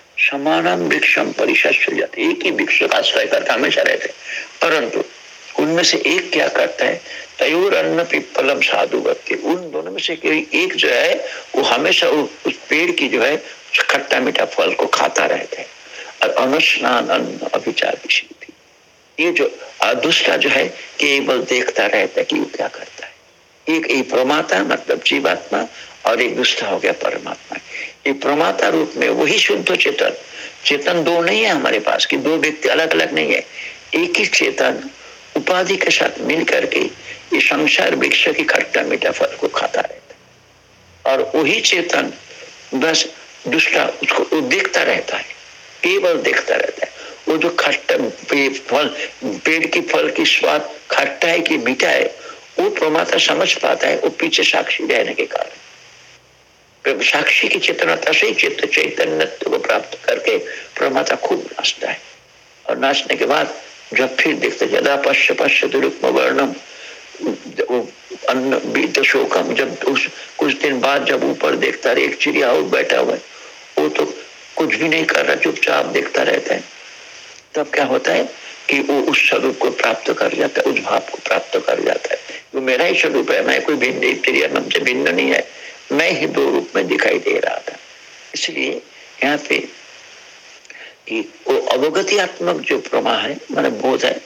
समानम वृक्षम परिशस्य जाते एक ही वृक्ष का आश्रय करके हमेशा रहते परंतु उनमें से एक क्या करता है? तयोर अन्न पिप्पलम साधु व्यक्ति उन दोनों में से कोई एक जो है, वो हमेशा उस पेड़ की जो है, खट्टा मीठा फल को खाता रहता है। और अनुस्नान अन्न अभिचार की ये जो दूसरा जो है, केवल देखता रहता है कि वो क्या करता है। एक एक प्रमाता मतलब जीवात्मा और एक दूसरा हो गया परमात्मा। ये प्रमाता रूप में वही शुद्ध चेतन। चेतन दो नहीं है हमारे पास, कि दो व्यक्ति अलग अलग नहीं है। एक ही चेतन, उपाधि के साथ मिल करके ये संसार वृक्ष की खट्टा मीठा फल को खाता रहता है। और वही चेतन, बस दुष्टा, उसको देखता रहता है। केवल देखता रहता है। वो जो खट्टा फल, पेड़ की फल की स्वाद खट्टा है कि मीठा है, वो प्रमाता समझ पाता है, वो पीछे साक्षी रहने के कारण। साक्षी की चेतनता से चित्त चैतन्य को प्राप्त करके प्रमाता खूब नाचता है। और नाचने के बाद जब फिर देखते जदा पश्य पश्य दुरुक्म वर्णम शोकम, जब उस, कुछ दिन बाद जब ऊपर देखता रहे एक चिड़िया और बैठा हुआ है। वो तो कुछ भी नहीं कर रहा, चुपचाप देखता रहता है। तब क्या होता है कि वो उस स्वरूप को प्राप्त कर जाता है, उस भाव को प्राप्त कर जाता है। वो मेरा ही स्वरूप है, मैं कोई भिन्न चिड़िया से भिन्न नहीं है। मैं ही दो रूप में दिखाई दे रहा था। इसलिए यहाँ पे वो अवगति आत्मक जो प्रमा है, मान बोध है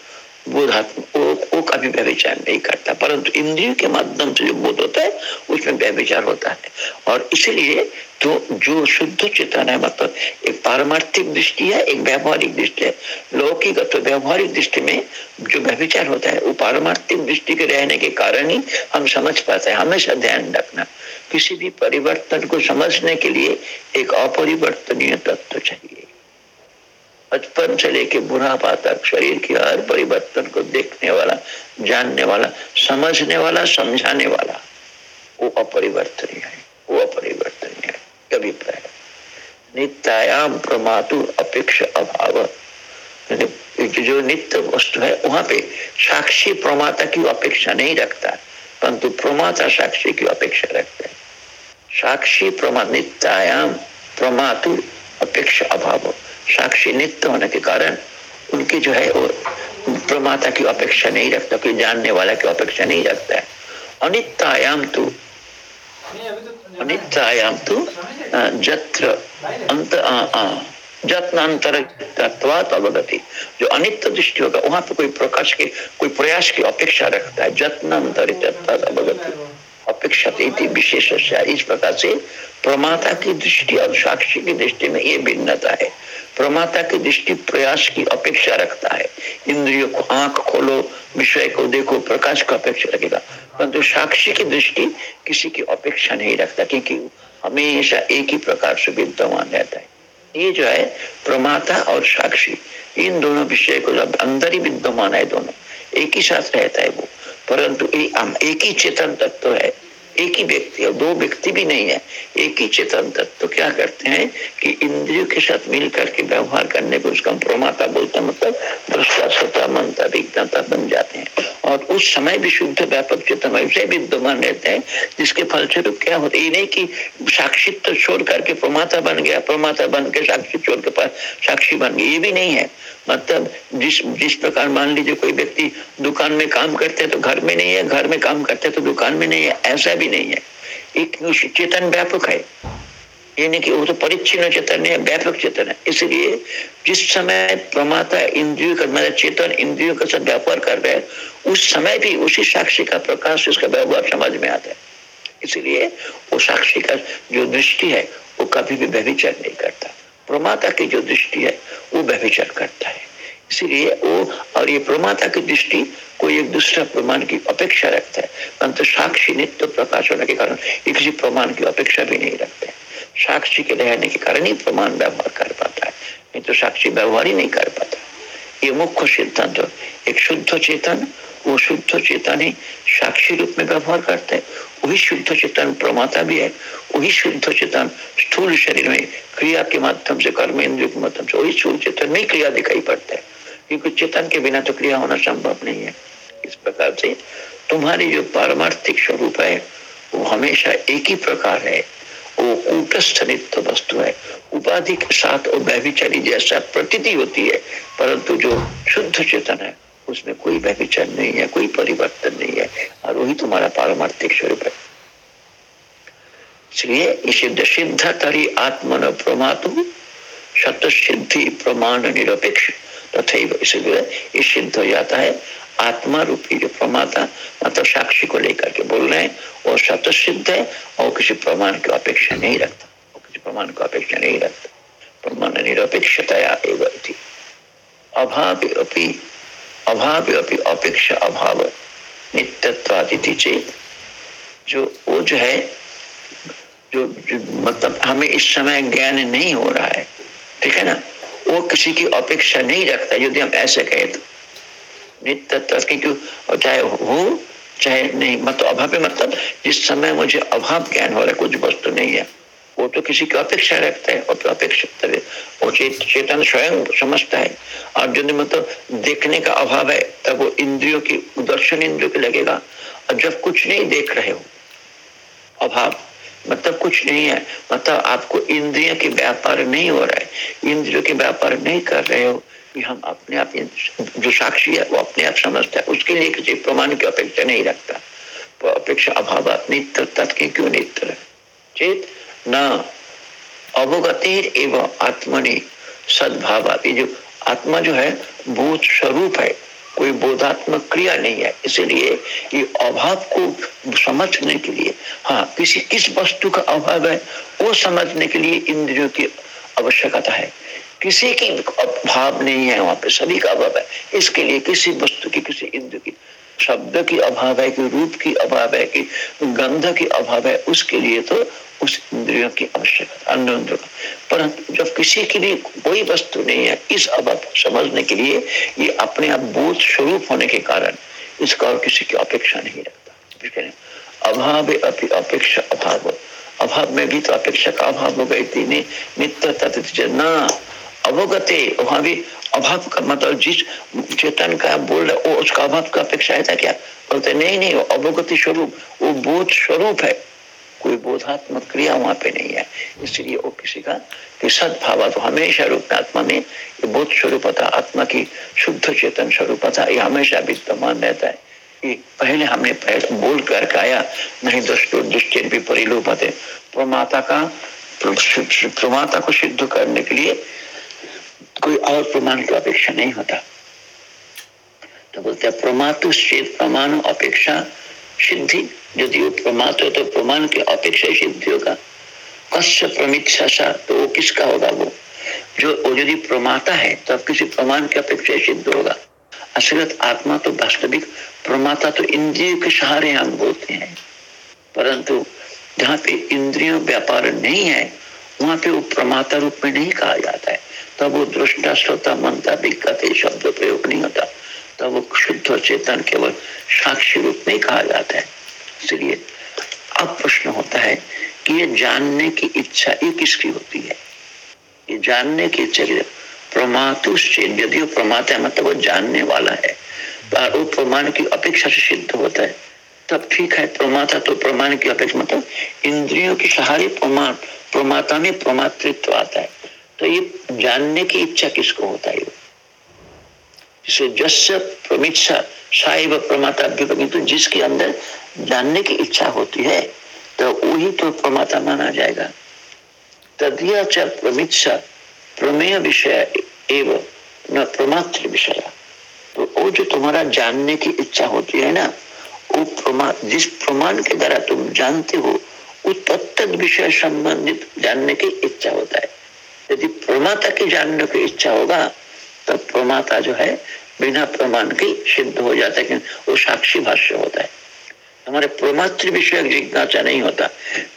वो, कभी व्यविचार नहीं करता। परंतु इंद्रिय के माध्यम से जो बोध होता है उसमें व्यविचार होता है। और इसलिए तो जो शुद्ध चेतन है मतलब एक पारमार्थिक दृष्टि है एक व्यवहारिक दृष्टि है लौकिक तो व्यवहारिक दृष्टि में जो व्यविचार होता है वो पारमार्थिक दृष्टि के रहने के कारण ही हम समझ पाते हैं। हमेशा ध्यान रखना। किसी भी परिवर्तन को समझने के लिए एक अपरिवर्तनीय तत्व चाहिए। बचपन से लेके बुढ़ापा तक, शरीर के हर परिवर्तन को देखने वाला, जानने वाला, समझने वाला, समझाने वाला, वो अपरिवर्तनीय है, वो अपरिवर्तनीय है प्राय। नित्यायाम प्रमातु अपेक्षा अभाव। जो नित्य वस्तु है, वहाँ पे साक्षी प्रमाता की अपेक्षा नहीं रखता, परंतु प्रमाता साक्षी की अपेक्षा रखता है। साक्षी प्रमा, नित्यायाम प्रमातु अपेक्षा अभाव। साक्षी नित्य होने के कारण उनकी जो है वो प्रमाता की अपेक्षा नहीं रखता, कोई जानने वाला की अपेक्षा नहीं रखता है। अनित्यायाम तो। अनित्यायाम तो जत्र, अंत जत्नांतर अवगति। जो अनित्य दृष्टि होगा, वहाँ पे कोई प्रकाश के, कोई प्रयास की अपेक्षा रखता है। जत्नांतर अवगति। अपेक्षा विशेष इस प्रकार से प्रमाता की दृष्टि और साक्षी की दृष्टि में ये भिन्नता है। प्रमाता की दृष्टि प्रयास की अपेक्षा रखता है। इंद्रियों को आँख खोलो, विषय को देखो, प्रकाश का अपेक्षा रखेगा। परंतु साक्षी की दृष्टि किसी की अपेक्षा नहीं रखता, क्योंकि हमेशा एक ही प्रकार से विद्यमान रहता है। ये जो है प्रमाता और साक्षी, इन दोनों विषय को जब अंदर ही विद्यमान है दोनों, एक ही साथ रहता है वो। परंतु एक ही चेतन तत्व तो है एक ही व्यक्ति है, दो व्यक्ति भी नहीं है, एक ही चेतन तत्व। तो क्या करते हैं कि इंद्रियों के साथ मिल करके व्यवहार करने को उसका प्रमाता बोलते हैं मतलब दृष्टा स्वता मनता विज्ञता बन जाते हैं। और उस समय भी शुद्ध, व्यापक चेतन वैसे विद्यमान रहते हैं, जिसके फलस्वरूप क्या होता है, ये नहीं की साक्षित्व छोड़ करके प्रमाता बन गया, प्रमाता बन के साक्षी छोड़ के साक्षी बन गया, ये भी नहीं है। मतलब जिस जिस प्रकार मान लीजिए कोई व्यक्ति दुकान में काम करते हैं तो घर में नहीं है, घर में काम करते हैं तो दुकान में नहीं है, ऐसा भी नहीं है। एक चेतन व्यापक है। यानी कि वो तो परिच्छिन्न चेतन है, व्यापक चेतन है। इसलिए जिस समय प्रमाता इंद्रियों का मतलब चेतन इंद्रियों का साथ व्यापार कर रहे हैं, उस समय भी उसी साक्षी का प्रकाश उसका व्यवहार समझ में आता है। इसलिए वो साक्षी का जो दृष्टि है, वो कभी भी व्यभिचार नहीं करता। प्रमाता की जो दृष्टि है, वो व्यभिचार करता है। इसीलिए वो और ये प्रमाता की दृष्टि कोई एक दूसरा प्रमाण की अपेक्षा रखता है। परंतु साक्षी नित्य प्रकाश होने के कारण ये किसी प्रमाण की अपेक्षा भी नहीं रखते साक्षी के रहने के कारण ही प्रमाण व्यवहार कर पाता है, नहीं तो साक्षी व्यवहार ही नहीं कर पाता। ये मुख्य सिद्धांत एक शुद्ध चेतन वो शुद्ध चेतन ही साक्षी रूप में व्यवहार करते हैं। वही शुद्ध चेतन प्रमाता भी है। वही शुद्ध चेतन स्थूल शरीर में क्रिया के माध्यम से कर्म, इंद्रियों के माध्यम से वही स्थूल चेतन में क्रिया दिखाई पड़ता है। क्योंकि चेतन के बिना तो क्रिया होना संभव नहीं है। इस प्रकार से तुम्हारी जो पारमार्थिक स्वरूप है, वो हमेशा एक ही प्रकार है। वो कूटस्थ नित्य वस्तु है। उपाधि के साथ वो व्यभिचारी जैसा प्रतीति होती है, परंतु जो शुद्ध चेतन है उसमें कोई व्यभिचार नहीं है, कोई परिवर्तन नहीं है, और वही तुम्हारा पारमार्थिक स्वरूप है। इसलिए सिद्ध सिद्ध तरी आत्मन प्रमातु शत सिद्धि प्रमाण निरपेक्ष। तथा इसलिए सिद्ध हो जाता है आत्मा रूपी जो प्रमाता मतलब साक्षी को लेकर के बोल रहे हैं वो सत सिद्ध है, और किसी प्रमाण की अपेक्षा नहीं रखता। वो किसी प्रमाण की अपेक्षा नहीं रखता। प्रमाण निरपेक्षतया एवं अभाव अभाव अपेक्षा अभाव नित्यत्वादिति चेत जो वो जो है जो, जो मतलब हमें इस समय ज्ञान नहीं हो रहा है ठीक है ना? वो किसी की अपेक्षा नहीं रखता यदि हम ऐसे कहे तो। नित्य क्योंकि चाहे हो चाहे नहीं मतलब अभाव मतलब जिस समय मुझे अभाव ज्ञान हो रहा है कुछ वस्तु नहीं है। वो तो किसी की अपेक्षा रखता है और तो अपेक्षा वो चेतन स्वयं समझता है। और यदि मतलब देखने का अभाव है, तब वो इंद्रियों की, दर्शन इंद्रियों की लगेगा। और जब कुछ नहीं देख रहे हो, अभाव मतलब कुछ नहीं है। मतलब आपको इंद्रियों के व्यापार नहीं हो रहा है। इंद्रियों के व्यापार नहीं कर रहे हो कि हम अपने आप जो साक्षी है, वो अपने आप समझता है। उसके लिए किसी प्रमाण की अपेक्षा नहीं रखता। तो अपेक्षा अभाव तत्के क्यों नित्य चेत न। अवगतिर एवं आत्मनि सद्भाव। ये जो आत्मा जो है, बोध स्वरूप है, कोई बोधात्मक क्रिया नहीं है। इसलिए ये अभाव को समझने के लिए हाँ किसी किस वस्तु का अभाव है, वो समझने के लिए इंद्रियों की आवश्यकता है। किसी की अभाव नहीं है वहाँ पे, सभी का अभाव है। इसके लिए किसी वस्तु की, किसी इंद्र की शब्द की अभाव है कि रूप की अभाव है कि गंध की अभाव है, उसके लिए तो उस इंद्रियों की आवश्यकता, अन्य इंद्र का। परंतु जब किसी के लिए कोई वस्तु नहीं है, इस अभाव समझने के लिए ये अपने आप बोध स्वरूप होने के कारण इसका और किसी की अपेक्षा नहीं रखता। अभाव अपनी अपेक्षा अभाव। अभाव में भी तो अपेक्षा का अभाव हो गई थी नित्य न, अवगते, वहाँ भी अभाव का मतलब जिस चेतन का बोल रहे वो उसका अभाव का अपेक्षा है क्या? बोलते नहीं नहीं अवगति स्वरूप, वो बोध स्वरूप है। कोई बोधात्मक क्रिया वहाँ पे नहीं है। इसलिए वो किसी का, कि सदभाव तो हमेशा रूप आत्मा में, ये बोध स्वरूपता, आत्मा की शुद्ध चेतन स्वरूपता, ये हमेशा विद्यमान रहता है। पहले हमने पहले बोल कर आया, नहीं दुष्ट दुष्ट भी परिलोप प्रमाता का, प्रमाता को सिद्ध करने के लिए कोई और प्रमाण की अपेक्षा नहीं होता। तो बोलते हैं, प्रमातु प्रमाण अपेक्षा सिद्धि। यदि वो प्रमात हो तो प्रमाण की अपेक्षा सिद्धि होगा। कश्य प्रमिच्छा तो वो किसका होगा वो? जो, वो यदि प्रमाता है तो अब किसी प्रमाण की अपेक्षा सिद्ध होगा। असलत आत्मा तो वास्तविक, प्रमाता तो इंद्रियों के सहारे हम बोलते हैं। परंतु जहाँ पे इंद्रियों व्यापार नहीं है, वहाँ पे वो प्रमाता रूप में नहीं कहा जाता है। तब वो दृष्टा श्रोता मनता दिक्कत शब्द प्रयोग नहीं होता। तब वो शुद्ध चेतन केवल साक्षी रूप में कहा जाता है। इसलिए अब प्रश्न होता है कि ये जानने की इच्छा ये किसकी होती है? ये जानने की इच्छा प्रमातु यदि वो प्रमाता है मतलब वो जानने वाला है। तो वो प्रमाण की अपेक्षा से सिद्ध होता है। तब ठीक है, प्रमाता तो प्रमाण की अपेक्षा मतलब इंद्रियों की सहारे प्रमाण प्रमाता में प्रमातृत्व आता है। तो ये जानने की इच्छा किसको होता है? जिसे जस्य प्रमिच्छा साइव प्रमाता तो जिसके अंदर जानने की इच्छा होती है तो वही तो प्रमाता माना जाएगा। तदिया च प्रमिच्छा प्रमेय विषय एवं न प्रमात्र विषय। तो वो जो तुम्हारा जानने की इच्छा होती है ना, वो प्रमाण जिस प्रमाण के द्वारा तुम जानते हो, वो तत्त विषय संबंधित जानने की इच्छा होता है। यदि प्रमाता की जानने की इच्छा होगा, तब प्रमाता जो है बिना प्रमाण के सिद्ध हो जाता है वो साक्षी भाष्य होता है। हमारे प्रमात्र विषय जिज्ञासा नहीं होता।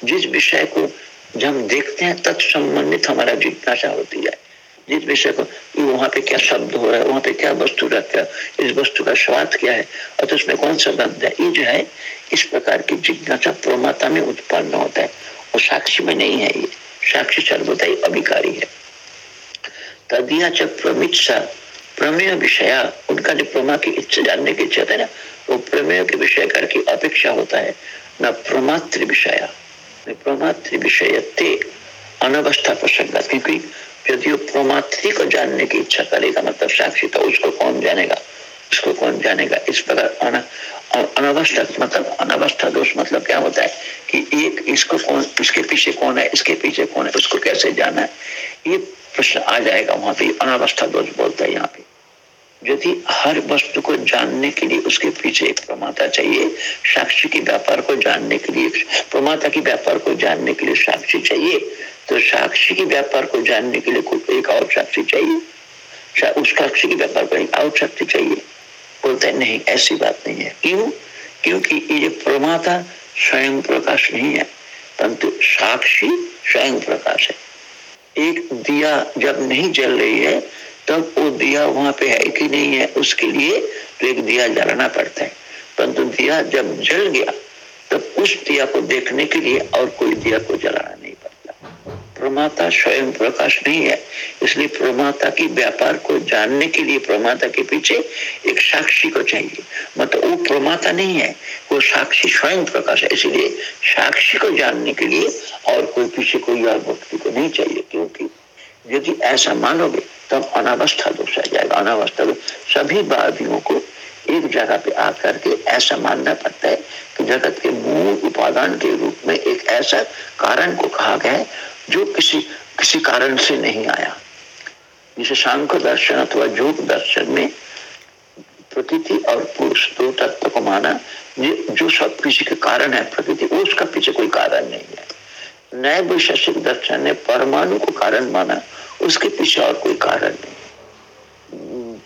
जिस विषय को जब देखते हैं तत्संबंधित हमारा जिज्ञासा होती है। जिस विषय को वहाँ पे क्या शब्द हो रहा है, वहाँ पे क्या वस्तु रखा है, इस वस्तु का स्वाद क्या है, और तो उसमें कौन सा गंध है, ये जो है, इस प्रकार की जिज्ञासा प्रमाता में उत्पन्न होता है। और साक्षी में नहीं है ये। साक्षी सर्वदा अभिकारी है। तदिया च प्रमित्सा, प्रमेय विषय, उनका जो प्रमा की इच्छा जानने की इच्छा है ना, वो प्रमेय के विषय करके अपेक्षा होता है, न प्रमात्र विषय। प्रमात्र विषय अनवस्था प्रसंग क्योंकि यदि वो प्रमात्री को जानने की इच्छा करेगा मतलब साक्षी तो उसको कौन जानेगा? उसको कौन जानेगा? इस प्रकार अनावस्था मतलब अनावस्था दोष मतलब क्या होता है कि एक इसको कौन इसके पीछे कौन है इसके पीछे कौन है उसको कैसे जाना है ये प्रश्न आ जाएगा वहाँ पे अनावस्था दोष बोलता है यहाँ पे यदि हर वस्तु को जानने के लिए उसके पीछे एक प्रमाता चाहिए साक्षी के व्यापार को जानने के लिए प्रमाता की व्यापार को जानने के लिए साक्षी चाहिए तो साक्षी की व्यापार को जानने के लिए एक और साक्षी चाहिए उस साक्षी के व्यापार को एक और साक्षी चाहिए बोलते, नहीं, ऐसी बात नहीं है। क्यों? क्योंकि ये प्रमाता स्वयं प्रकाश नहीं है, परंतु साक्षी स्वयं प्रकाश है। एक दिया जब नहीं जल रही है, तब वो दिया वहाँ पे है कि नहीं है, उसके लिए तो एक दिया जलाना पड़ता है। परंतु दिया जब जल गया, तब उस दिया को देखने के लिए और कोई दिया को जलाना प्रमाता स्वयं प्रकाश नहीं है। इसलिए प्रमाता की व्यापार को जानने के लिए प्रमाता के पीछे एक साक्षी को चाहिए। मतलब वो प्रमाता नहीं है, वो साक्षी स्वयं प्रकाश है। इसलिए साक्षी को जानने के लिए और कोई पीछे कोई और व्यक्ति को नहीं चाहिए, क्योंकि यदि ऐसा मानोगे, तब तो अनावस्था दोष आ जाएगा। अनावस्था सभी वादियों को एक जगह पे आकर के ऐसा मानना पड़ता है कि जगत के मूल उपादान के रूप में एक ऐसा कारण को कहा गया है जो किसी किसी कारण से नहीं आया। जिसे सांख्य दर्शन अथवा योग दर्शन में प्रकृति और पुरुष दो तत्व को माना जो सब किसी के कारण है प्रकृति उसका पीछे कोई कारण नहीं है। नए वैशेषिक दर्शन ने परमाणु को कारण माना, उसके पीछे और कोई कारण नहीं।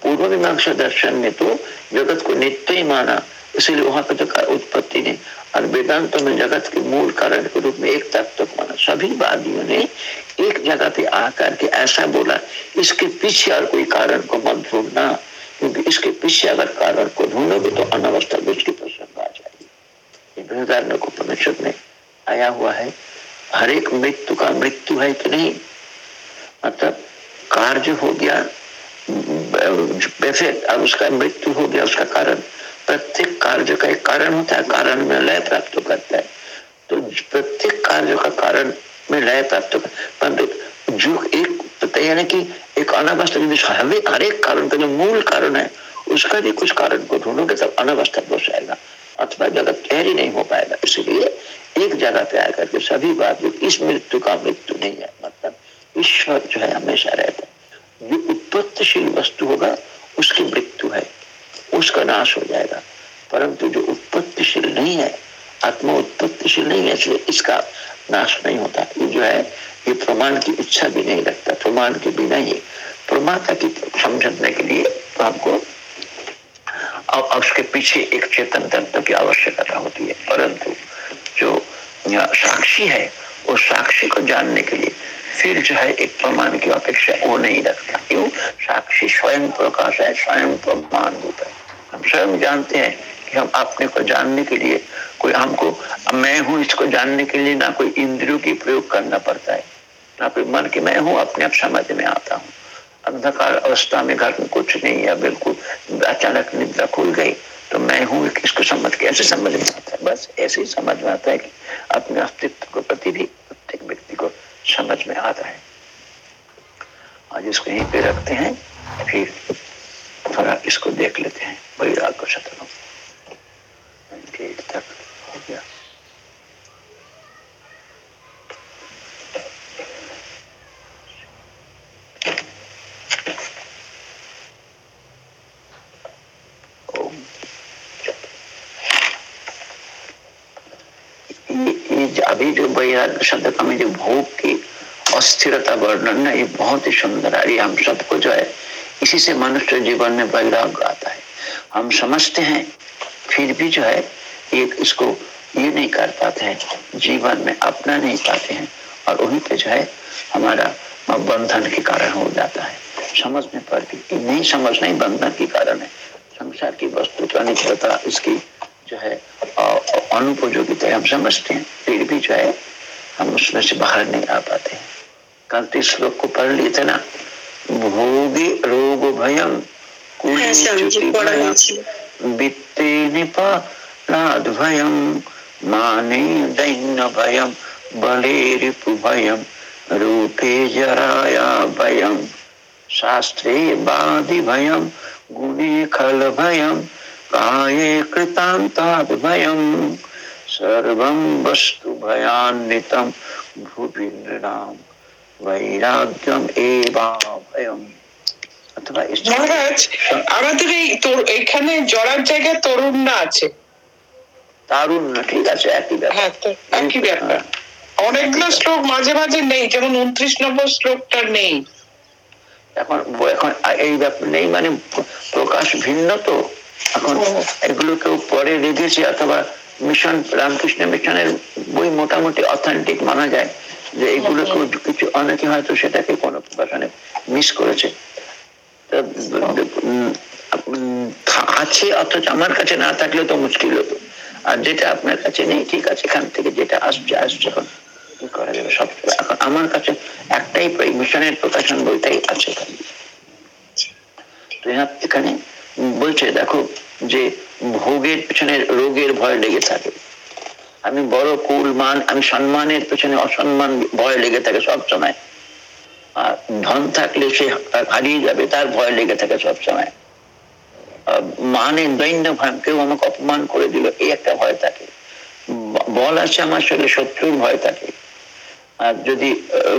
पूर्व मीमांसा दर्शन में तो जगत को नित्य ही माना, इसलिए वहाँ पर तो उत्पत्ति ने और वेदांत में जगत के मूल कारण के रूप में एक तत्व को माना। सभी वादियों ने एक जगह पे आकर के ऐसा बोला, इसके पीछे और कोई कारण को मत ढूंढना, क्योंकि इसके पीछे अगर कारण को ढूंढोगे तो अनवस्था की प्रसंग आ जाएगी। को उपनिषद में आया हुआ है, हर एक मृत्यु का मृत्यु है कि नहीं? मतलब कार्य हो गया अब उसका मृत्यु हो गया, उसका कारण। प्रत्येक कार्य का एक कारण होता है, कारण में लय प्राप्त करता है। तो प्रत्येक कार्य का कारण में लय प्राप्त परंतु जो एक यानी कि एक अनावस्था हर एक कारण का जो मूल कारण है, उसका भी कुछ कारण को ढूंढोगे तब अनावस्था दोष आएगा। अथवा जगत ही नहीं हो पाएगा, इसलिए एक जगह पे आकर के सभी बात इस मृत्यु का मृत्यु नहीं है मतलब ईश्वर जो है हमेशा रहता है। जो उत्पत्तिशील वस्तु होगा, उसकी मृत्यु है। उसका नाश हो जाएगा। परंतु जो उत्पत्तिशील नहीं है आत्मा उत्पत्तिशील नहीं है, इसलिए इसका नाश नहीं होता। ये जो है, ये प्रमाण की इच्छा भी नहीं रखता, प्रमाण के बिना ही। प्रमाता की समझने के लिए तो आपको अब उसके पीछे एक चेतन तत्व की आवश्यकता होती है। परंतु जो साक्षी है, वो साक्षी को जानने के लिए फिर जो है, एक प्रमाण की अपेक्षा वो नहीं रखता। क्यों? साक्षी स्वयं प्रकाश है, स्वयं प्रमाण होता है। हम स्वयं जानते हैं कि हम अपने को जानने के लिए कोई हमको, मैं हूँ इसको जानने के लिए ना कोई इंद्रियों की प्रयोग करना पड़ता है, ना कोई मन की, मैं हूँ अपने आप समझ में आता हूँ। अंधकार अवस्था में घर में कुछ नहीं है, बिल्कुल अचानक निद्रा खुल गई तो मैं हूँ इसको समझ के, ऐसे समझ में आता है, बस ऐसे ही समझ में आता है कि अपने अस्तित्व के प्रति भी प्रत्येक व्यक्ति को समझ में आता है। आज इसको यहीं पे रखते हैं, फिर थोड़ा इसको देख लेते हैं। वैराग को शत्रु तक हो गया अभी जो वैराग्य शब्द का में जो भोग की अस्थिरता वर्णन है ये बहुत ही सुंदर है ये हम सबको जो है इसी से मनुष्य जीवन में वैराग्य आता है हम समझते हैं, फिर भी जो है एक इसको ये नहीं कर पाते हैं। जीवन में अपना नहीं पाते हैं और वहीं पे जो है, हमारा बंधन के कारण हो जाता है। समझने पर भी, नहीं समझना ही बंधन के कारण है। संसार की वस्तु का निष्ठता इसकी जो है अनुपयोगिता हम समझते हैं, फिर भी जो है, हम उसमें से बाहर नहीं आ पाते हैं। कल तो श्लोक को पढ़ लिए थे ना, भोगी रोग भयम वित्तेनिपालाद्भयं माने दैन्यभयं बले रिपुभयं रूपे जराया भयं शास्त्रे बाधिभयं गुणे काये कृतान्ताद्भयं सर्वं वस्तु भयान्वितं भुवि नृणां অথবা মহারাজ আমাদের এই এখানে জড়ার জায়গায় তরুণ না আছে। তারুণ না ঠিক আছে একই ব্যাপার। হ্যাঁ একই ব্যাপার। অনেকগুলো শ্লোক মাঝে মাঝে নেই যেমন উনত্রিশ নম্বর শ্লোকটা নেই। এখন এখন এই ব্যাপার নেই মানে প্রকাশ ভিন্ন তো। এখন এগুলো কেউ পরে রেখেছে অথবা মিশন রামকৃষ্ণ মিশনের বই মোটামুটি অথেন্টিক মানা যায়। যে এগুলো কিছু অনেকে হয়তো সেটাকে কোনো প্রকাশনে মিস করেছে। আছে, অথচ আমার কাছে না থাকলে তো মুশকিল হতো। আর যেটা আপনার কাছে নেই, ঠিক আছে, এখান থেকে যেটা আসছে আসছে এখন করা যাবে? সব আমার কাছে একটাই মিশনের প্রকাশন বইটাই আছে এখানে বলছে, দেখো, যে ভোগের পেছনে রোগের ভয় লেগে থাকে। আমি বড় কুল মান, আমি সম্মানের পেছনে অসম্মান ভয় লেগে থাকে সব সময়। ধন থাকলে সে হারিয়ে যাবে, তার ভয় লেগে থাকে সব সময় মানের দৈন্য ভয় কেউ আমাকে অপমান করে দিল, এই একটা ভয় থাকে। বল আছে আমার শরীরে শত্রুর ভয় থাকে। আর যদি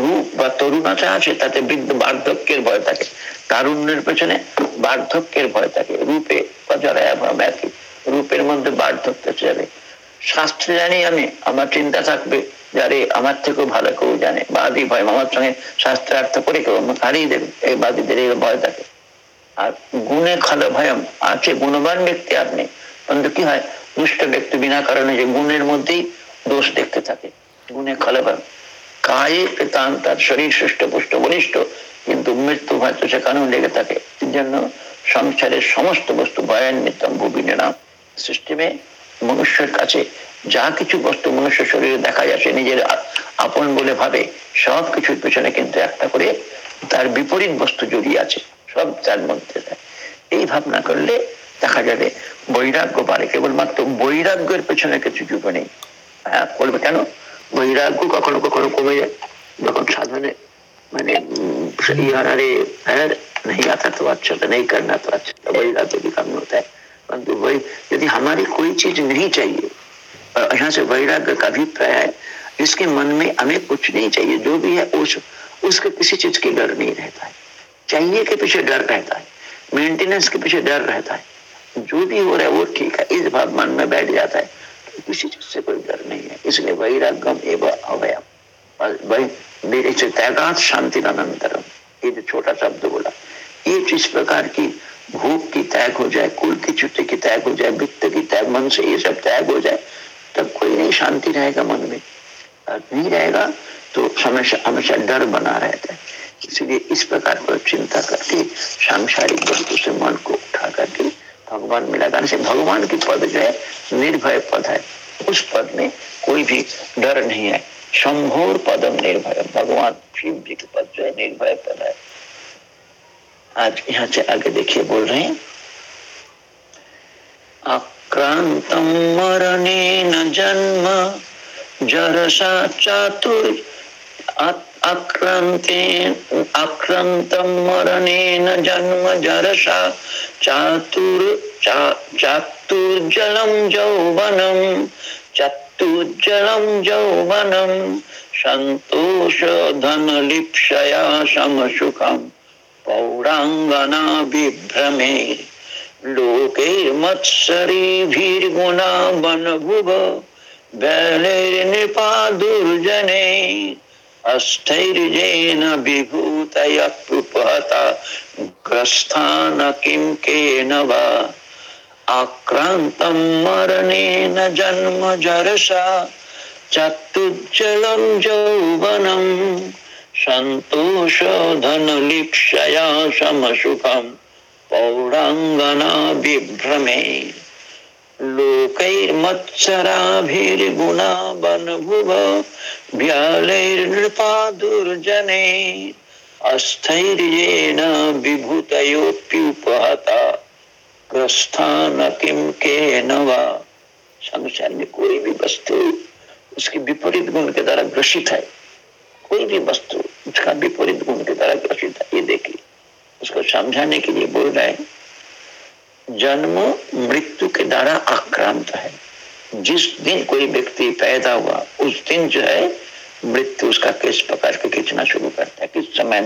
রূপ বা তরুণতা আছে, তাতে বৃদ্ধ বার্ধক্যের ভয় থাকে। তারুণ্যের পেছনে বার্ধক্যের ভয় থাকে। রূপে রূপের মধ্যে বার্ধক্য যাবে শাস্ত্রে জানি আমি, আমার চিন্তা থাকবে যারে আমার থেকেও ভালো কেউ জানে। বাদী ভয়, আমার সঙ্গে শাস্ত্রার্থ করে কেউ হারিয়ে দেবে। এই বাদীদের এই ভয় থাকে। আর গুণে খালো ভয়ম, আছে গুণবান ব্যক্তি আপনি কিন্তু কি হয়, দুষ্ট ব্যক্তি বিনা কারণে যে গুণের মধ্যেই দোষ দেখতে থাকে। গুণে খালো ভয়ম। কায়ে পেতান, তার শরীর সুষ্ঠ, পুষ্ট, বলিষ্ঠ, কিন্তু মৃত্যু হয়তো সেখানেও লেগে থাকে। জন্য সংসারের সমস্ত বস্তু ভয়ান্বিতম ভূমিনে নাম সিস্টেমে মনুষ্যের কাছে যা কিছু বস্তু মনুষ্য শরীরে দেখা যাচ্ছে নিজের আ- আপন বলে ভাবে সব কিছুর পেছনে কিন্তু একটা করে তার বিপরীত বস্তু জড়িয়ে আছে সব তার মধ্যে থাকে। এই ভাবনা করলে দেখা যাবে বৈরাগ্য পারে কেবলমাত্র বৈরাগ্যের পেছনে কিছু যুগ নেই হ্যাঁ বলবে কেন বৈরাগ্য কখনো কখনো কমে যায় যখন সাধনে মানে उम, यार अरे है नहीं आता तो अच्छा था नहीं करना तो अच्छा था वैराग्य भी कम होता है परंतु वही यदि हमारी कोई चीज नहीं चाहिए और यहाँ से वैराग्य का अभिप्राय है इसके मन में हमें कुछ नहीं चाहिए। जो भी है उस, उसके किसी चीज़ की डर नहीं रहता है। चाहिए के पीछे डर रहता है। मेंटेनेंस के पीछे डर रहता है। जो भी हो रहा है वो ठीक है। इस भाव मन में बैठ जाता है तो किसी चीज़ से कोई डर नहीं है। इसलिए वैराग्यम एवं अवयम मेरे से त्यागात शांति अनंतरम। ये जो छोटा शब्द बोला, ये इस प्रकार की भूख की त्याग हो जाए, कुल की च्युति की त्याग हो जाए, वित्त की त्याग मन से ये सब त्याग हो जाए तब कोई नहीं, शांति रहेगा मन में। नहीं रहेगा तो हमेशा हमेशा डर बना रहता है। इसलिए इस प्रकार को चिंता करके सांसारिक वस्तु से मन को उठा करके, भगवान में लगाने से, भगवान की पद जो है, निर्भय पद है। उस पद में कोई भी डर नहीं है। शंभोर पदम निर्भय। भगवान शिव जी के पद जो है, निर्भय पद है। आज यहाँ से आगे देखिए, बोल रहे हैं। आक्रांतम मरणेन जन्म, जरसा चातुर आक्रांतेन आक्रांतम मरणेन जन्म, जरसा चातुर चा यौवनम संतोष धन लिप्सया समसुखम पौरांगना विभ्रमे लोके मत्सरीभिर्गुणा वनभुव बैलैर्नृपा दुर्जने अस्थैर्येन विभूतयत्युपहता ग्रस्थान किं केन वा आक्रान्तं मरणेन जन्म जरसा। चतुज्जलं यौवनं, सन्तोष धनलिप्सया पौराङ्गना विभ्रमे लोकैर्मत्सराभिर्गुणा वनभुव व्यालैर्नृपा दुर्जने अस्थैर्येण विभूतयोऽप्युपहता, ग्रस्थान किम के नवा संसार में कोई भी वस्तु उसके विपरीत गुण के द्वारा ग्रसित है। कोई भी वस्तु उसका विपरीत गुण के द्वारा ग्रसित है। ये देखिए। उसको समझाने के लिए बोल रहे हैं, जन्म मृत्यु के द्वारा आक्रांत है। जिस दिन कोई व्यक्ति पैदा हुआ, उस दिन जो है, मृत्यु उसका केस पकड़ के खींचना शुरू करता है, किस समय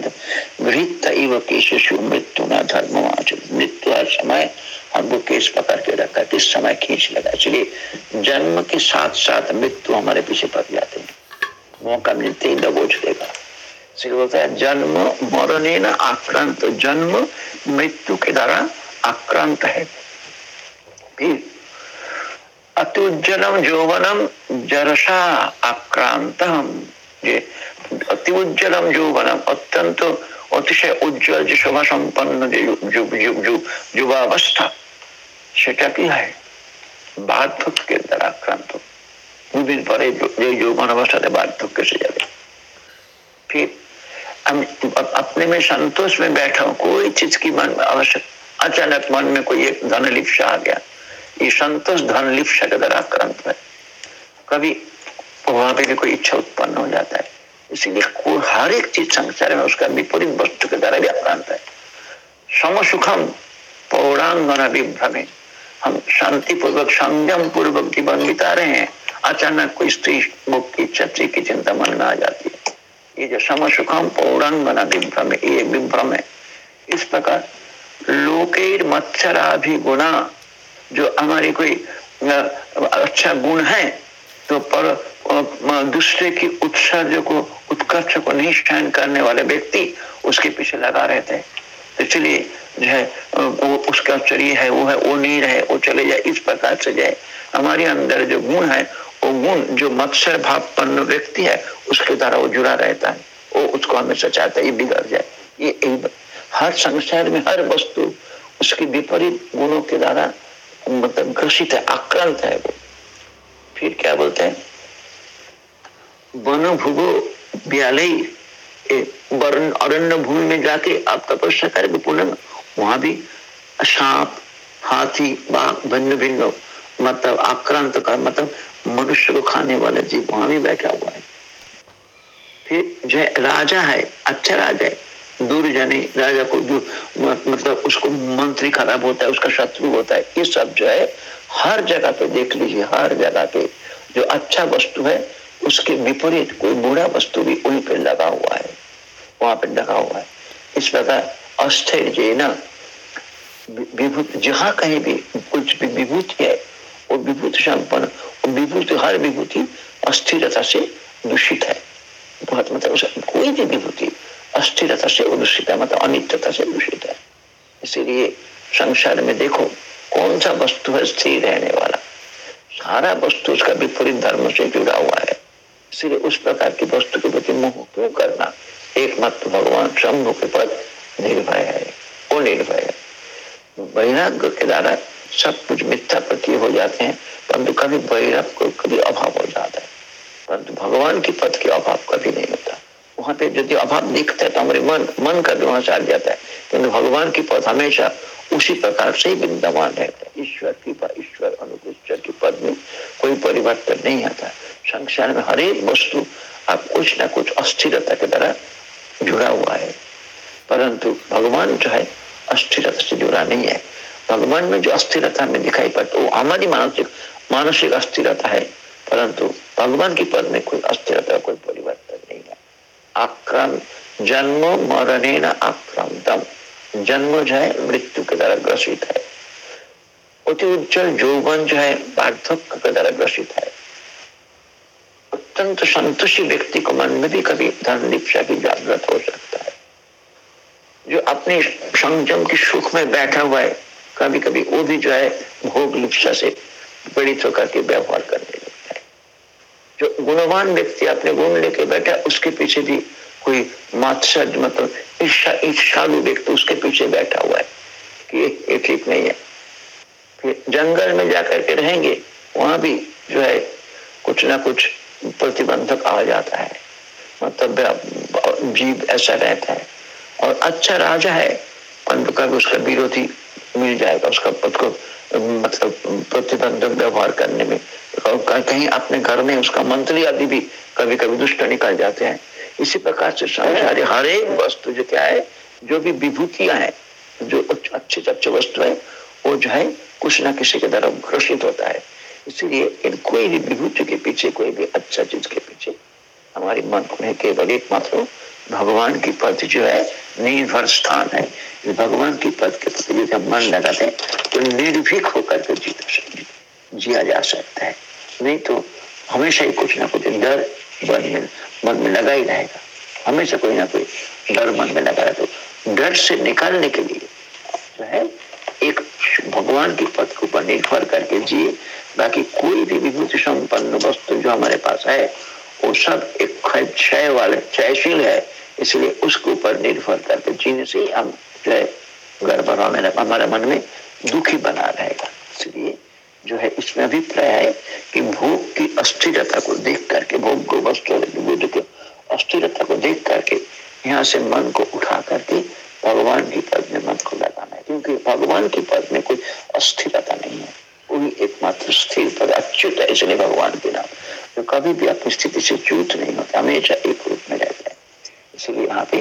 गृहित इव केशु मृत्यु न धर्म मृत्यु हर समय हमको केस पकड़ के रखा, किस समय खींच लगा। इसलिए जन्म के साथ साथ मृत्यु हमारे पीछे पड़ जाते हैं। मौका मिलते ही दबोच देगा। যে অতি উজ্জ্বলম যৌবনম অত্যন্ত অতিশয় উজ্জ্বল যে শোভা সম্পন্ন যে যুবাবস্থা সেটা কি হয় বার্ধক্যের দ্বারা আক্রান্ত। দুদিন পরে যে যৌবন অবস্থাতে বার্ধক্য এসে যাবে। ঠিক अपने में संतोष में बैठा हूँ, कोई चीज़ की मन में आवश्यक, अचानक मन में कोई एक धन लिप्सा आ गया। ये संतोष धन लिप्सा के द्वारा आक्रांत है। कभी वहाँ पे भी कोई इच्छा उत्पन्न हो जाता है। इसीलिए हर एक चीज़ संसार में उसका विपरीत वस्तु के द्वारा भी आक्रांत है। समसुखम पौरांगना विभ्रमे हम शांति पूर्वक संयम पूर्वक जीवन बिता रहे हैं। अचानक कोई स्त्री की छत्री की चिंता मन में आ जाती है। ये जो सम सुखम पौरांगना विभ्रम ये विभ्रम है। इस प्रकार लोकेर मत्सरा गुणा जो हमारी कोई अच्छा गुण है तो पर दूसरे की उत्सर्ग को, उत्कर्ष को नहीं सहन करने वाले व्यक्ति उसके पीछे लगा रहते हैं। तो चलिए, जो है वो उसका चरिय है, वो है, वो नहीं रहे वो चले जाए, इस प्रकार से जाए हमारे अंदर जो गुण है वो गुण जो मत्सर भावपन्न व्यक्ति है, उसके द्वारा वो जुड़ा रहता है। वो उसको हमेशा चाहता है, ये बिगड़ जाए। ये हर संसार में हर वस्तु उसके विपरीत गुणों के द्वारा मतलब ग्रसित है, आक्रांत है वो। फिर क्या बोलते हैं? वन भूगो ब्यालय अरण्य भूमि में जाके आप तपस्या करेंगे पुनः वहाँ भी सांप, हाथी, बाघ भिन्न भिन्न मतलब आक्रांत का मतलब मनुष्य को खाने वाला जीव वहाँ भी बैठा हुआ है। फिर जो राजा है अच्छा राजा है। दुर्जनी राजा को जो मतलब उसको मंत्री खराब होता है, उसका शत्रु होता है, ये सब जो है, हर जगह पे देख लीजिए, हर जगह पे जो अच्छा वस्तु है, उसके विपरीत कोई बुरा वस्तु भी वहीं पे लगा हुआ है। वहाँ पे लगा हुआ है। इस प्रकार अस्थिर जी ना विभूति, जहाँ कहीं भी कुछ भी विभूति है वो विभूति संपन्न विभूति, हर विभूति अस्थिरता से दूषित है। बहुत मतलब कोई भी विभूति अस्थिरता से दूषित है मतलब अनित्यता से दूषित है। इसीलिए संसार में देखो कौन सा वस्तु है स्थिर रहने वाला? सारा वस्तु उसका विपरीत धर्म से जुड़ा हुआ है। इसलिए उस प्रकार की वस्तु के प्रति मोह क्यों करना? एकमात्र भगवान शंभु के पद निर्भय है वो निर्भय है। वैराग्य के द्वारा सब कुछ मिथ्या प्रति हो जाते हैं, परंतु कभी वैराग्य को कभी अभाव हो जाता है। परंतु भगवान की पद के अभाव कभी नहीं होता। वहाँ पे यदि अभाव दिखता है तो हमारे मन मन का भी वहाँ से जाता है। किन्तु भगवान की पद हमेशा उसी प्रकार से ही विद्यमान रहता है। ईश्वर की ईश्वर अनुग्रह की पद में कोई परिवर्तन नहीं आता। संसार में हर एक वस्तु आप कुछ ना कुछ अस्थिरता के द्वारा जुड़ा हुआ है। परंतु भगवान जो है, अस्थिरता से जुड़ा नहीं है। भगवान में जो अस्थिरता में दिखाई पड़ता वो हमारी मानसिक मानसिक अस्थिरता है, परंतु भगवान की पद में कोई अस्थिरता, कोई परिवर्तन नहीं है। आक्रम, जन्म मरण आक्रांतम जन्म जो है, मृत्यु के द्वारा ग्रसित है। अति उज्जवल जौवन जो है वार्धक्य के द्वारा ग्रसित है। अत्यंत संतुष्टि व्यक्ति को मन में भी कभी धन दीक्षा की जागृत हो सकता है। जो अपने संयम के सुख में बैठा हुआ है कभी कभी वो भी जो है भोग लिप्सा से पीड़ित होकर के व्यवहार करने लगता है। जो गुणवान व्यक्ति अपने गुण लेके बैठा उसके पीछे भी कोई मात्सर्ज मतलब ईर्षा ईर्षालु व्यक्ति उसके पीछे बैठा हुआ है कि ये ठीक नहीं है। फिर जंगल में जाकर के रहेंगे, वहाँ भी जो है कुछ ना कुछ प्रतिबंधक आ जाता है। मतलब जीव ऐसा रहता है। और अच्छा राजा है उसका विरोधी मिल जाएगा उसका पद को मतलब प्रतिबंधक व्यवहार करने में। कहीं अपने घर में उसका मंत्री आदि भी कभी कभी दुष्ट निकल जाते हैं। इसी प्रकार से संसार हर एक वस्तु जो क्या है, जो भी विभूतियाँ हैं, जो अच्छे से अच्छे वस्तु है, वो जो है, कुछ ना किसी के द्वारा घोषित होता है। इसलिए इन कोई भी विभूति के पीछे, कोई भी अच्छा चीज़ के पीछे, हमारी मन नहीं केवल एकमात्र भगवान की पद जो है निर्भर स्थान है। भगवान की पद के प्रति मन लगाते हैं तो निर्भीक होकर के जीत जिया जा सकता है। नहीं तो हमेशा ही कुछ ना कुछ डर मन में मन में लगा ही रहेगा। हमेशा कोई ना कोई डर मन में लगा रहे तो डर से निकालने के लिए जो है, एक भगवान की पद के ऊपर निर्भर करके जिए। बाकी कोई भी विभूति संपन्न वस्तु जो हमारे पास है, वो सब एक क्षय वाले क्षयशील है। इसलिए उसके ऊपर निर्भर करके जीने से ही हम जो है गड़बड़ हमें हमारे मन में दुखी बना रहेगा। इसलिए जो है इसमें अभिप्राय है कि भोग की अस्थिरता को देख करके, भोग को वस्तु के अस्थिरता को देख करके यहाँ से मन को उठा करके भगवान की पद में मन को लगाना है। क्योंकि भगवान की पद में कोई अस्थिरता नहीं है। वही एकमात्र स्थिर पद, अच्युत है, इसलिए भगवान के नाम। जो कभी भी अपनी स्थिति से च्यूत नहीं होता, हमेशा एक रूप में रहता इसलिए यहाँ पे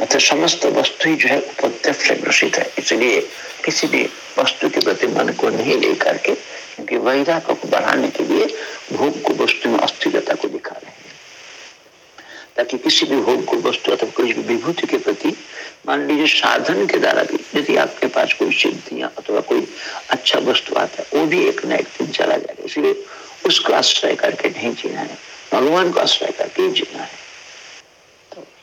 अतः समस्त वस्तु ही जो है उपद्रव से ग्रसित है। इसलिए किसी भी वस्तु के प्रति मन को नहीं ले करके क्योंकि वैराग को बढ़ाने के लिए भोग को वस्तु में अस्थिरता को दिखा रहे हैं। ताकि किसी भी भोग को वस्तु अथवा कोई भी विभूति के प्रति मान लीजिए साधन के द्वारा भी, यदि आपके पास कोई सिद्धियाँ अथवा कोई अच्छा वस्तु आता है, वो भी एक न एक दिन चला जाएगा। इसलिए उसको आश्रय करके नहीं जीना है। भगवान को आश्रय करके जीना है।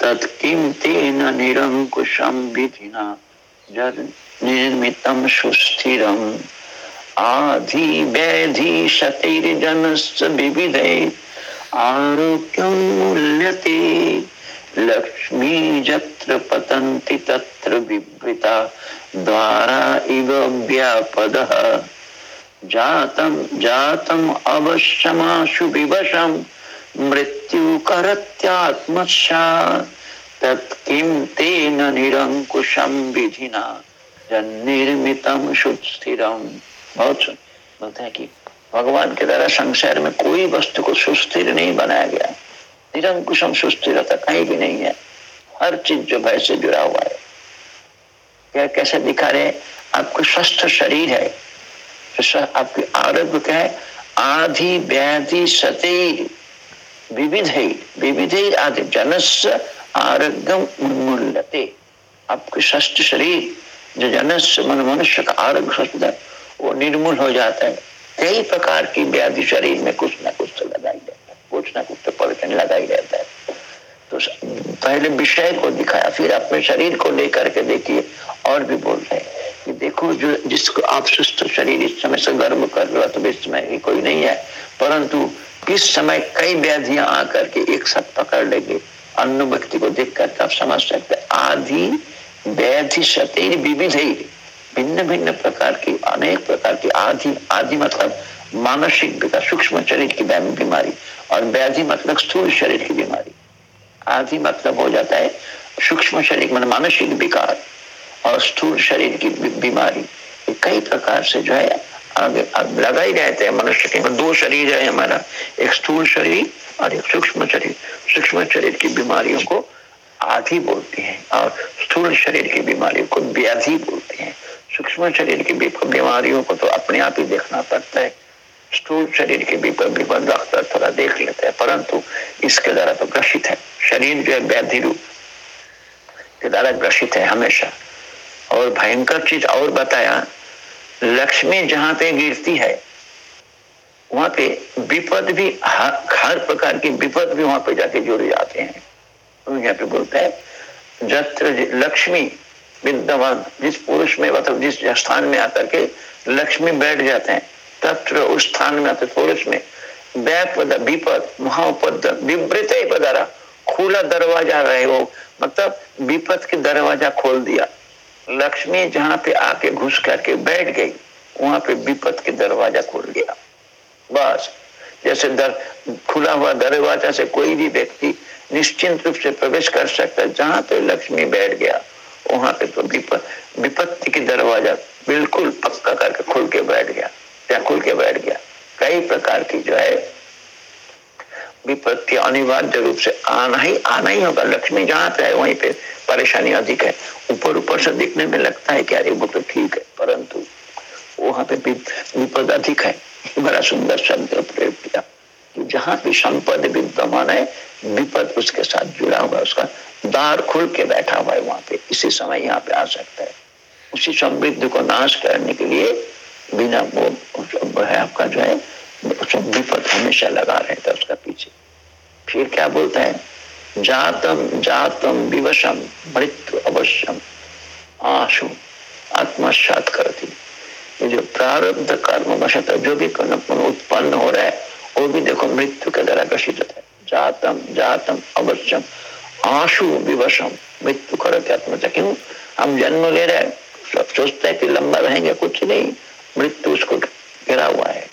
तत्किं तेन निरङ्कुशं विधिना निर्मितं सुस्थिरम्। आधि व्याधि शतिर्जनश्च विविधे आरोग्यं लक्ष्मी जत्र पतन्ति तत्र विवृता द्वारा इव व्यापदः। जातम जातम अवश्यमाशु विवशम। मृत्यु करत्यात्मशा तत्किं तेन निरंकुशम विधिना। निर्मितम बोलते हैं कि भगवान के द्वारा संसार में कोई वस्तु को सुस्थिर नहीं बनाया गया। निरंकुशम सुस्थिरता कहीं भी नहीं है। हर चीज़ जो भय से जुड़ा हुआ है। क्या कैसे दिखा रहे आपको स्वस्थ शरीर है। आपके आरोग्य क्या है? आधि व्याधि सतीर विविध विविध आदि जनस्य आरोग्यम उन्मूल्यते। आपके स्वस्थ शरीर, जो जनस्य मन, मनुष्य का आरोग्य स्वस्थ वो निर्मूल हो जाता है। कई प्रकार की व्याधि शरीर में कुछ ना कुछ तो लगाई जाए कुछ ना कुछ तो पलटन लगा ही रहता है। तो पहले विषय को दिखाया, फिर अपने शरीर को लेकर के देखिए, और भी बोल रहे हैं कि देखो जो, जिसको आप सुस्त शरीर इस समय से गर्व कर रहे हो तो इस समय कोई नहीं है, परंतु किस समय कई व्याधियाँ आकर के एक साथ पकड़ लेंगे। अन्य व्यक्ति को देख कर आप समझ सकते आदि व्याधि सतेर विविध भिन्न भिन्न प्रकार की, अनेक प्रकार की आदि आदि मतलब मानसिक विकास, सूक्ष्म शरीर की बीमारी और व्याधि मतलब स्थूल शरीर की बीमारी। आदि मतलब हो जाता है सूक्ष्म शरीर मतलब मानसिक विकार और स्थूल शरीर की बीमारी। कई प्रकार से जो है लगा ही रहते हैं मनुष्य के। दो शरीर है हमारा, एक स्थूल शरीर और एक सूक्ष्म शरीर। सूक्ष्म शरीर की बीमारियों को आधि बोलते हैं और स्थूल शरीर की बीमारियों को व्याधि बोलते हैं। सूक्ष्म शरीर की बीमारियों को तो अपने आप ही देखना पड़ता है। स्थूल शरीर के विपद डॉक्टर थोड़ा देख लेते हैं, परंतु इसके द्वारा तो ग्रसित है। शरीर जो है व्याधि रूप के द्वारा ग्रसित है हमेशा। और भयंकर चीज़ और बताया लक्ष्मी जहाँ पे गिरती है, वहाँ पे विपद भी हर प्रकार की विपद भी वहाँ पे जाके जुड़ जाते हैं। तो यहाँ पे बोलते हैं, जत्र लक्ष्मी विद्यमान, जिस पुरुष में मतलब जिस स्थान में आकर के लक्ष्मी बैठ जाते हैं, तत्र उस स्थान में आते पुरुष में, व्यापद, विपद महापद विवृत पदारा, खुला दरवाज़ा रहे वो मतलब विपद के दरवाज़ा खोल दिया। लक्ष्मी जहाँ पे आके घुस करके बैठ गई, वहाँ पे विपद के दरवाज़ा खोल गया। बस, जैसे दर, खुला हुआ दरवाज़ा से कोई भी व्यक्ति निश्चिंत रूप से प्रवेश कर सकता जहाँ पे लक्ष्मी बैठ गया, वहाँ पे तो विपत्ति की दरवाज़ा बिल्कुल पक्का करके खुल के बैठ गया, या खुल के बैठ गया। कई प्रकार की जो है विपत्ति अनिवार्य रूप से आना ही आना ही होगा। लक्ष्मी जहाँ पे है, वहीं पे परेशानी अधिक है। ऊपर ऊपर से दिखने में लगता है कि अरे वो तो ठीक है, परंतु वहाँ पे विपद अधिक है। बड़ा सुंदर शब्द प्रयोग किया कि जहाँ पे संपद विद्यमान है, विपद उसके साथ जुड़ा हुआ उसका द्वार खुल के बैठा हुआ है वहाँ पे। इसी समय यहाँ पे आ सकता है। उसी समृद्धि को नाश करने के लिए बिना वो है आपका जो है विपद हमेशा लगा रहता है उसका पीछे। फिर क्या बोलता है? जातम जातम विवशम मृत्यु अवश्यम आशु आत्मसात करती। ये जो प्रारब्ध कर्म वशत जो भी उत्पन्न हो रहा है, वो भी देखो मृत्यु के द्वारा ग्रसित होता है। जातम जातम अवश्यम आशु विवशम मृत्यु करो क्या आत्महत्या क्यों? हम जन्म ले रहे सब सोचते हैं कि लंबा रहेंगे, कुछ नहीं। मृत्यु उसको गिरा हुआ है।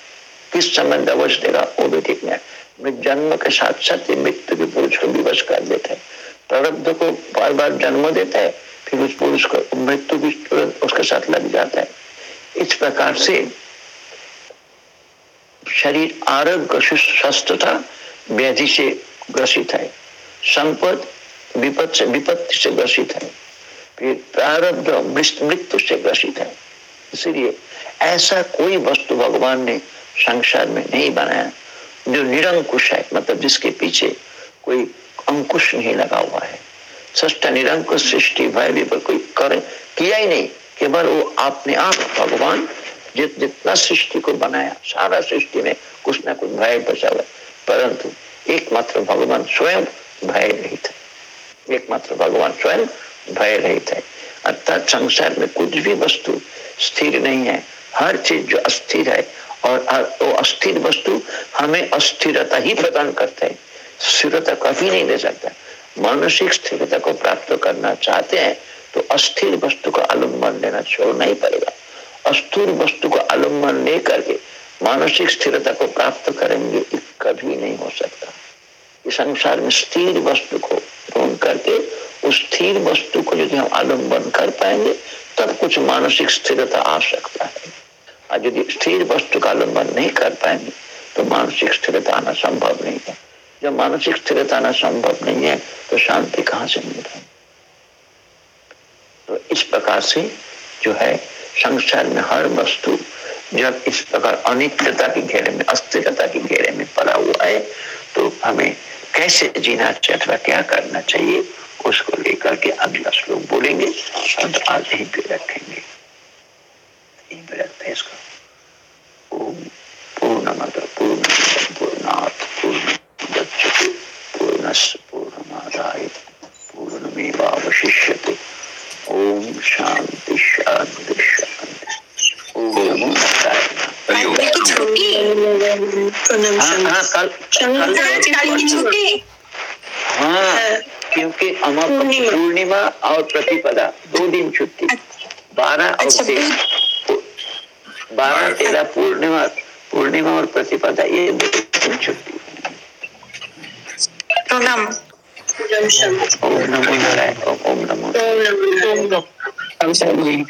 किस समय दवश देगा, वो भी ठीक नहीं जन्म के साथ साथ मृत्यु के पुरुष को विवश कर देता है। प्रारब्ध को बार बार जन्म देता है, फिर उस पुरुष को मृत्यु भी उसके साथ लग जाता है। इस प्रकार से शरीर आरोग्य स्वस्थता व्याधि से ग्रसित है संपद विपद से, विपत्ति से ग्रसित है, फिर प्रारब्ध मृत्यु से ग्रसित है। इसलिए ऐसा कोई वस्तु भगवान ने संसार में नहीं बनाया। जो निरंकुश है मतलब जिसके पीछे कोई अंकुश नहीं लगा हुआ है। सष्ट निरंकुश सृष्टि भय भी कोई कर किया ही नहीं, केवल वो अपने आप भगवान जित जितना सृष्टि को बनाया, सारा सृष्टि में कुछ ना कुछ भय बचा हुआ परंतु एकमात्र भगवान स्वयं भय रहित है। एकमात्र भगवान स्वयं भय रहित है। अर्थात संसार में कुछ भी वस्तु स्थिर नहीं है। हर चीज़ जो अस्थिर है और वो अस्थिर वस्तु हमें अस्थिरता ही प्रदान करते हैं। स्थिरता कभी नहीं दे सकता। मानसिक स्थिरता को प्राप्त करना चाहते हैं तो अस्थिर वस्तु का आलंबन लेना छोड़ना ही पड़ेगा। अस्थिर वस्तु को आलंबन ले करके मानसिक स्थिरता को प्राप्त करेंगे कभी नहीं हो सकता। इस संसार में स्थिर वस्तु को ढूंढ करके उस स्थिर वस्तु को यदि हम आलंबन कर पाएँगे, तब कुछ मानसिक स्थिरता आ सकता है। और यदि स्थिर वस्तु का आलंबन नहीं कर पाएँगे तो मानसिक स्थिरता आना संभव नहीं है। जब मानसिक स्थिरता आना संभव नहीं है तो शांति कहाँ से मिल रही? तो इस प्रकार से जो है, संसार में हर वस्तु जब इस प्रकार अनित्यता के घेरे में, अस्थिरता के घेरे में पड़ा हुआ है तो हमें कैसे जीना चाहिए अथवा क्या करना चाहिए, उसको लेकर के अगला श्लोक बोलेंगे, और आज यहीं पे रखेंगे। रखते हैं इसको ओम पूर्णमद पूर्ण पूर्णात् पूर्ण गच्छति पूर्णस्य पूर्णमादाय पूर्णमेवावशिष्यते ओम शांति शांति शांति ओम नमो नारायण हाँ क्योंकि अमर पूर्णिमा और प्रतिपदा दो दिन छुट्टी बारह और तेरह बारह तेरह पूर्णिमा पूर्णिमा और प्रतिपदा ये दो छुट्टी। प्रणाम ओम नमो नारायण ओम नमो। ओम नमो।